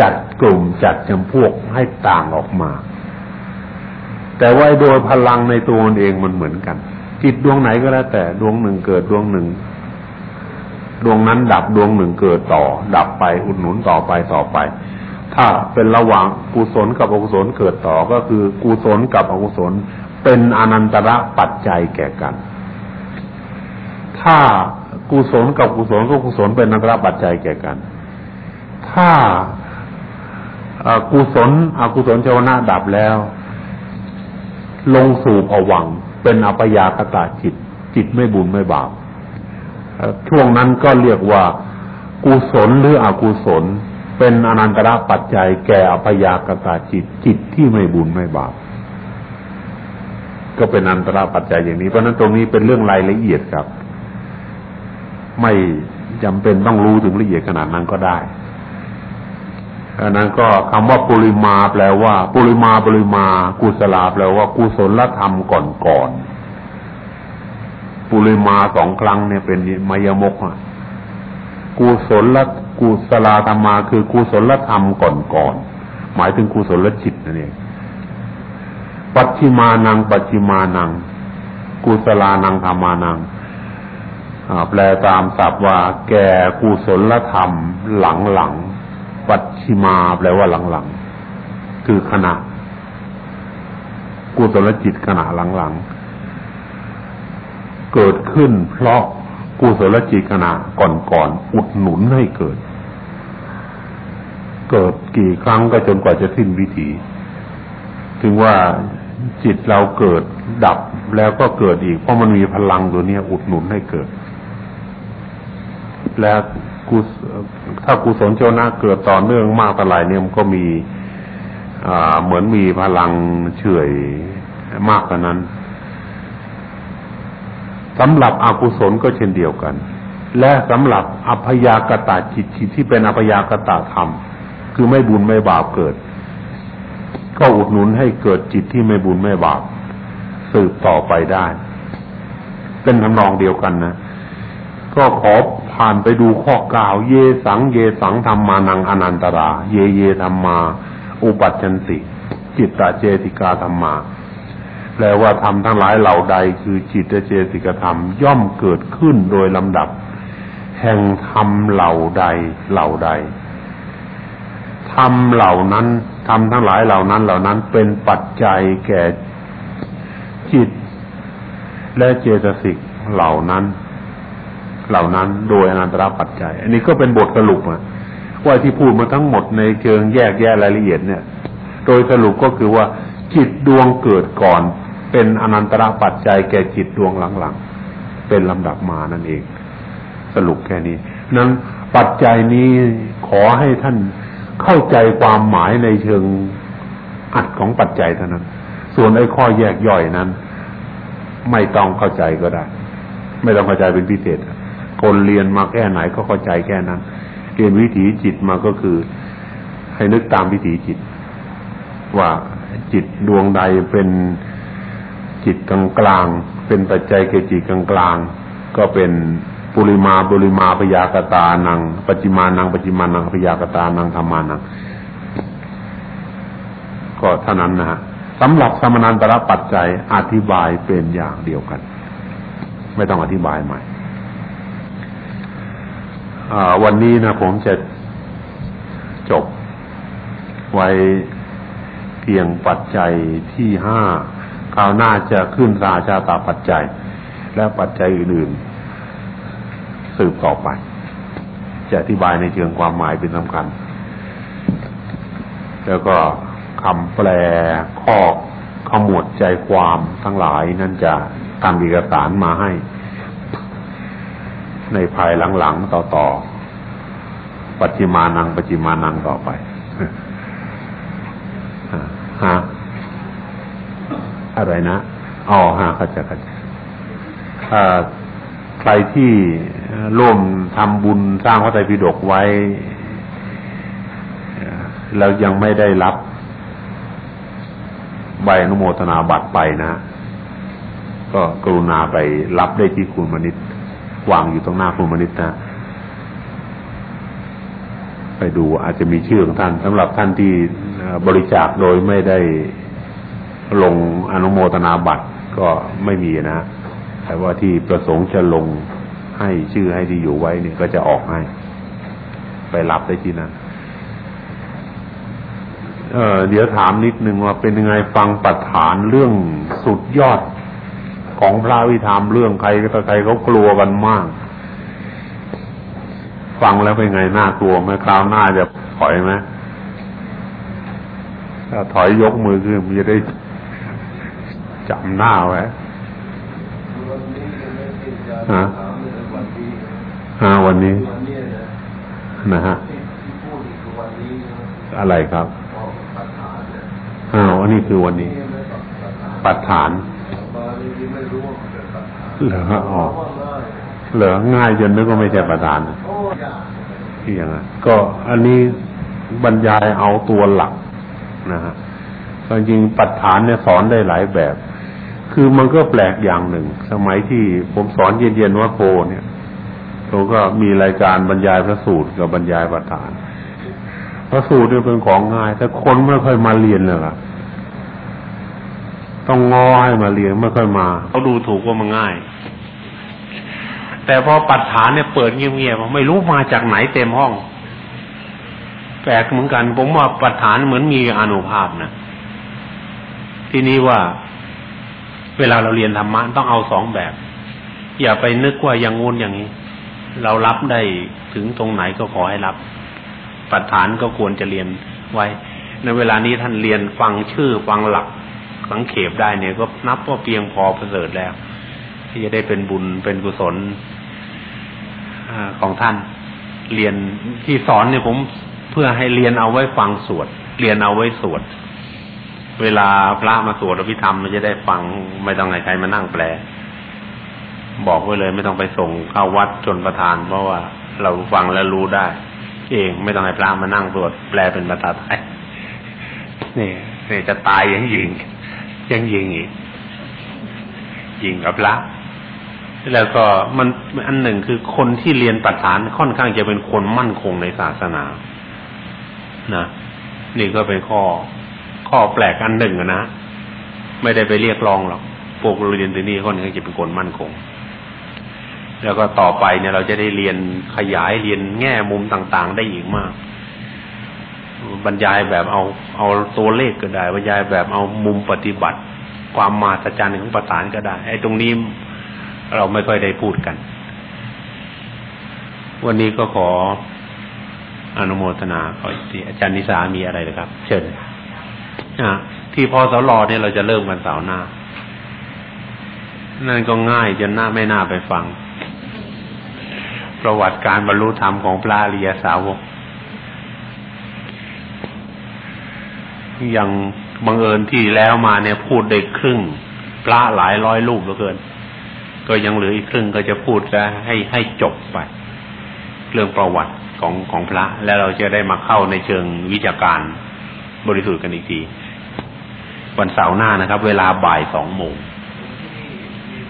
จัดกลุ่มจัดจำพวกให้ต่างออกมา แต่ว่าโดยพลังในตัวมันเองมันเหมือนกัน จิตดวงไหนก็แล้วแต่ดวงหนึ่งเกิดดวงหนึ่งดวงนั้นดับดวงหนึ่งเกิดต่อ ดับไปอุดหนุนต่อไปต่อไป ถ้าเป็นระหว่างกุศลกับอกุศลเกิดต่อก็คือกุศลกับอกุศล เป็นอนันตระปัจจัยแก่กัน ถ้ากุศลกับกุศลก็กุศลเป็นอนันตระปัจจัยแก่กัน ถ้ากุศลอกุศลเจวนาดับแล้ว ลงสู่ผวังเป็นอัปยากตาจิต จิตไม่บุญไม่บาปช่วงนั้นก็เรียกว่ากุศลหรืออกุศล เป็นอนันตระปัจจัยแก่อภยากตาจิตจิตที่ไม่บุญไม่บาปก็เป็นอนันตระปัจจัยอย่างนี้เพราะนั้นตรงนี้เป็นเรื่องรายละเอียดครับ ไม่จำเป็นต้องรู้ถึงละเอียดขนาดนั้นก็ได้อันนั้นก็คำว่าปุริมาแปลว่า ปุริมาปุริมากุศลาแปลว่ากุศลธรรมก่อนก่อนปุริมาสองครั้งเนี่ยเป็นมายมกอะ กุศลกุศลธรรมาคือกุศลธรรมก่อนๆหมายถึงกุศลจิตนั่นเองปัจฉิมานัง ปัจฉิมานัง กุศลานังธรรมานังแปลตามศัพท์ว่า แก่กุศลธรรมหลังๆปัจฉิมาแปลว่าหลังๆคือขณะ กุศลจิตขณะหลังๆเกิดขึ้นเพราะ กุศลจิตขณะก่อนๆอุดหนุนให้เกิด เกิดกี่ครั้งก็จนกว่าจะสิ้นวิถี ถึงว่าจิตเราเกิดดับแล้วก็เกิดอีก เพราะมันมีพลังตัวนี้อุดหนุนให้เกิด แล้วกุถ้ากุศลเจ้าหน้าเกิดต่อเนื่องมากเท่าไหร่เนี่ยมันก็มีเหมือนมีพลังเฉยมากกว่านั้น สำหรับอกุศลก็เช่นเดียวกัน และสำหรับอัพยากตาจิตจิตที่เป็นอัพยากตาธรรม คือไม่บุญไม่บาปเกิด ก็อุดหนุนให้เกิดจิตที่ไม่บุญไม่บาปสืบต่อไปได้ เป็นทำนองเดียวกันนะ ก็ขอผ่านไปดูข้อกล่าว เยสังเยสังธรรมานังอนันตรา เยเยธรรมา อุปัชันติจิตตาเจติกาธรรมา แปลว่าธรรมทั้งหลายเหล่าใด คือจิตเจสิกธรรมย่อมเกิดขึ้นโดยลำดับ แห่งธรรมเหล่าใดเหล่าใดธรรมเหล่านั้นธรรมทั้งหลายเหล่านั้นเหล่านั้นเป็นปัจจัยแก่จิต และเจตสิกเหล่านั้น เหล่านั้นโดยอนันตรปัจจัย อันนี้ก็เป็นบทสรุปอะว่าที่พูดมาทั้งหมดในเชิงแยกแยะรายละเอียดเนี่ย โดยสรุปก็คือว่าจิตดวงเกิดก่อน เป็นอนันตระปัจจัยแก่จิตดวงหลังๆ เป็นลำดับมานั่นเอง สรุปแค่นี้ นั้นปัจจัยนี้ขอให้ท่านเข้าใจความหมายในเชิงอัดของปัจจัยเท่านั้น ส่วนไอ้ข้อแยกย่อยนั้น ไม่ต้องเข้าใจก็ได้ ไม่ต้องเข้าใจเป็นพิเศษ คนเรียนมาแค่ไหนก็เข้าใจแค่นั้น เรียนวิถีจิตมาก็คือ ให้นึกตามวิถีจิต ว่าจิตดวงใดเป็น จิตกลางกลาง เป็นปัจจัยเกจิตกลางกลาง ก็เป็นปุริมาบุริมาพยากตานังปัจจิมานังปัจจิมานังพยากตานังธรรมานัง ก็เท่านั้นนะฮะสำหรับสมนันตระปัจจัยอธิบายเป็นอย่างเดียวกัน ไม่ต้องอธิบายใหม่วันนี้นะผมจะจบไว้เพียงปัจจัยที่ห้า คราวหน้าจะขึ้นราชาตาปัจจัย และปัจจัยอื่นๆสืบต่อไป จะอธิบายในเชิงความหมายเป็นสำคัญ แล้วก็คำแปลข้อขมวดใจความทั้งหลายนั่นจะทำเอกสารมาให้ ในภายหลังๆต่อๆปัจจิมานังปัจจิมานังต่อไปฮะ อะไรนะอ๋อฮะเข้าใจเข้าใจใครที่ร่วมทำบุญสร้างพระไตรปิฎกไว้แล้วยังไม่ได้รับใบอนุโมทนาบัตรไปนะ ก็กรุณาไปรับได้ที่คุณมณิตวางอยู่ตรงหน้าคุณมณิตนะไปดูอาจจะมีชื่อของท่านสำหรับท่านที่บริจาคโดยไม่ได้ ลงอนุโมทนาบัตรก็ไม่มีนะแต่ว่าที่ประสงค์จะลงให้ชื่อให้ที่อยู่ไว้เนี่ยก็จะออกให้ ไปรับได้ที่นั่นเออเดี๋ยวถามนิดนึงว่าเป็นยังไงฟังปัจฐานเรื่องสุดยอดของพระวิธรรมเรื่องใครก็ใครเขากลัวกันมาก ฟังแล้วเป็นไงน่ากลัวไหมคราวหน้าจะถอยไหมถ้าถอยยกมือขึ้นมันจะได้ จำหน้าไว้ฮะฮะวันนี้นะฮะอะไรครับอ้าวอันนี้คือวันนี้ ปัจฐานเหรออ๋อเหรอง่ายจนนึกว่าไม่ใช่ประธานที่ยังไงก็อันนี้บรรยายเอาตัวหลักนะฮะจริงปัจฐานเนี่ยสอนได้หลายแบบ คือมันก็แปลกอย่างหนึ่ง สมัยที่ผมสอนเย็นๆวัดโพเนี่ยผมก็มีรายการบรรยายพระสูตรกับบรรยายปัจฐาน พระสูตรเนี่ยเป็นของง่าย แต่คนไม่ค่อยมาเรียนเลยล่ะต้องงอให้มาเรียนไม่ค่อยมาเขาดูถูกว่ามันง่าย แต่พอปัจฐานเนี่ยเปิดเงียบๆไม่รู้มาจากไหนเต็มห้อง แปลกเหมือนกัน ผมว่าปัจฐานเหมือนมีอนุภาพนะที่นี้ว่า เวลาเราเรียนธรรมะต้องเอาสองแบบ อย่าไปนึกว่าอย่างงู้นอย่างนี้ เรารับได้ถึงตรงไหนก็ขอให้รับปัจฐานก็ควรจะเรียนไว้ ในเวลานี้ท่านเรียนฟังชื่อฟังหลักสังเขปได้เนี่ยก็นับว่าเพียงพอประเสริฐแล้ว ที่จะได้เป็นบุญเป็นกุศลอของท่าน เรียนที่สอนเนี่ยผมเพื่อให้เรียนเอาไว้ฟังสวด เรียนเอาไว้สวด เวลาพระมาสวดอภิธรรมมันจะได้ฟังไม่ต้องให้ใครมานั่งแปล บอกไว้เลย ไม่ต้องไปส่งเข้าวัดจนประธาน เพราะว่าเราฟังแล้วรู้ได้ เองไม่ต้องให้พระมานั่งสวดแปลเป็นภาษาไทยนี่นี่จะตายย่างยิงยังยิงอีกยิงกับละแล้วก็มันอันหนึ่งคือคนที่เรียนปัจฐานค่อนข้างจะเป็นคนมั่นคงในศาสนานะนี่ก็เป็นข้อ ข้อแปลกอันหนึ่งนะไม่ได้ไปเรียกร้องหรอกพวกเรียนที่นี่ค่อนข้างจะเป็นคนมั่นคง แล้วก็ต่อไปเนี่ยเราจะได้เรียนขยายเรียนแง่มุมต่าง ๆ ได้อีกมาก บรรยายแบบเอาเอาตัวเลขก็ได้ บรรยายแบบเอามุมปฏิบัติ ความมาตรจรรย์ของประธานก็ได้ไอ้ตรงนี้เราไม่ค่อยได้พูดกัน วันนี้ก็ขออนุโมทนาขออาจารย์นิสามีอะไรนะครับ เชิญอะ ที่พอสลอเนี่ยเราจะเริ่มกันเสาร์หน้า นั่นก็ง่ายจนหน้าไม่น่าไปฟัง ประวัติการบรรลุธรรมของพระอริยสาวก อย่างบังเอิญที่แล้วมาเนี่ยพูดได้ครึ่ง พระหลายร้อยรูปเหลือเกิน ก็ยังเหลืออีกครึ่งก็จะพูดจะให้ให้จบไป เรื่องประวัติของของพระ แล้วเราจะได้มาเข้าในเชิงวิชาการบริสุทธิ์กันอีกที วันเสาร์หน้านะครับ เวลาบ่ายสองโมง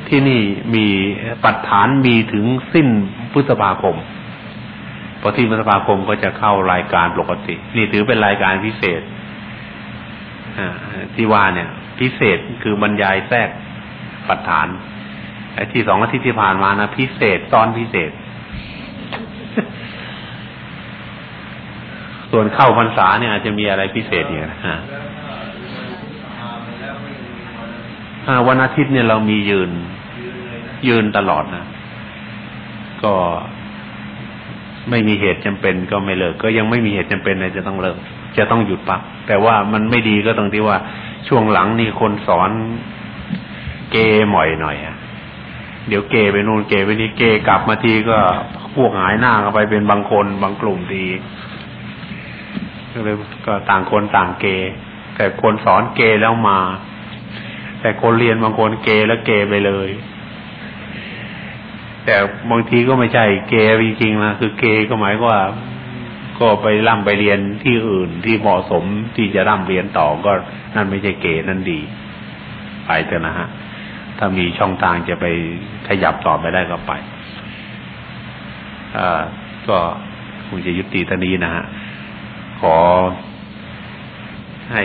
ที่นี่มีปัจฐานมีถึงสิ้นพฤษภาคมพอที่พฤษภาคมก็จะเข้ารายการปกติ นี่ถือเป็นรายการพิเศษที่ว่าเนี่ย พิเศษคือบรรยายแทรกปัจฐานไอ้ที่สองอาทิตย์ที่ผ่านมานะพิเศษตอนพิเศษ ส่วนเข้าพรรษาเนี่ยอาจจะมีอะไรพิเศษอย่างนะฮะ วันอาทิตย์เนี่ยเรามียืน ยืนตลอดนะ ก็ไม่มีเหตุจำเป็นก็ไม่เลิก ก็ยังไม่มีเหตุจำเป็นเลยจะต้องเลิก จะต้องหยุดปัก แต่ว่ามันไม่ดีก็ตรงที่ว่าช่วงหลังนี่คนสอนเกหม่อยหน่อยอะเดี๋ยวเกไปนู่นเกไปนี่เกกลับมาทีก็พวกหายหน้ากันไปเป็นบางคนบางกลุ่มดีก็เลยก็ต่างคนต่างเกแต่คนสอนเกแล้วมา แต่คนเรียนบางคนเกแล้วเกไปเลย แต่บางทีก็ไม่ใช่เกจริงๆนะคือเกก็หมายว่า ก็ไปร่ำไปเรียนที่อื่นที่เหมาะสมที่จะร่ำเรียนต่อก็นั่นไม่ใช่เกนั่นดี ไปเถอะนะฮะ ถ้ามีช่องทางจะไปขยับต่อไปได้ก็ไปอ่าก็คงจะยุติท่านี้นะฮะขอให้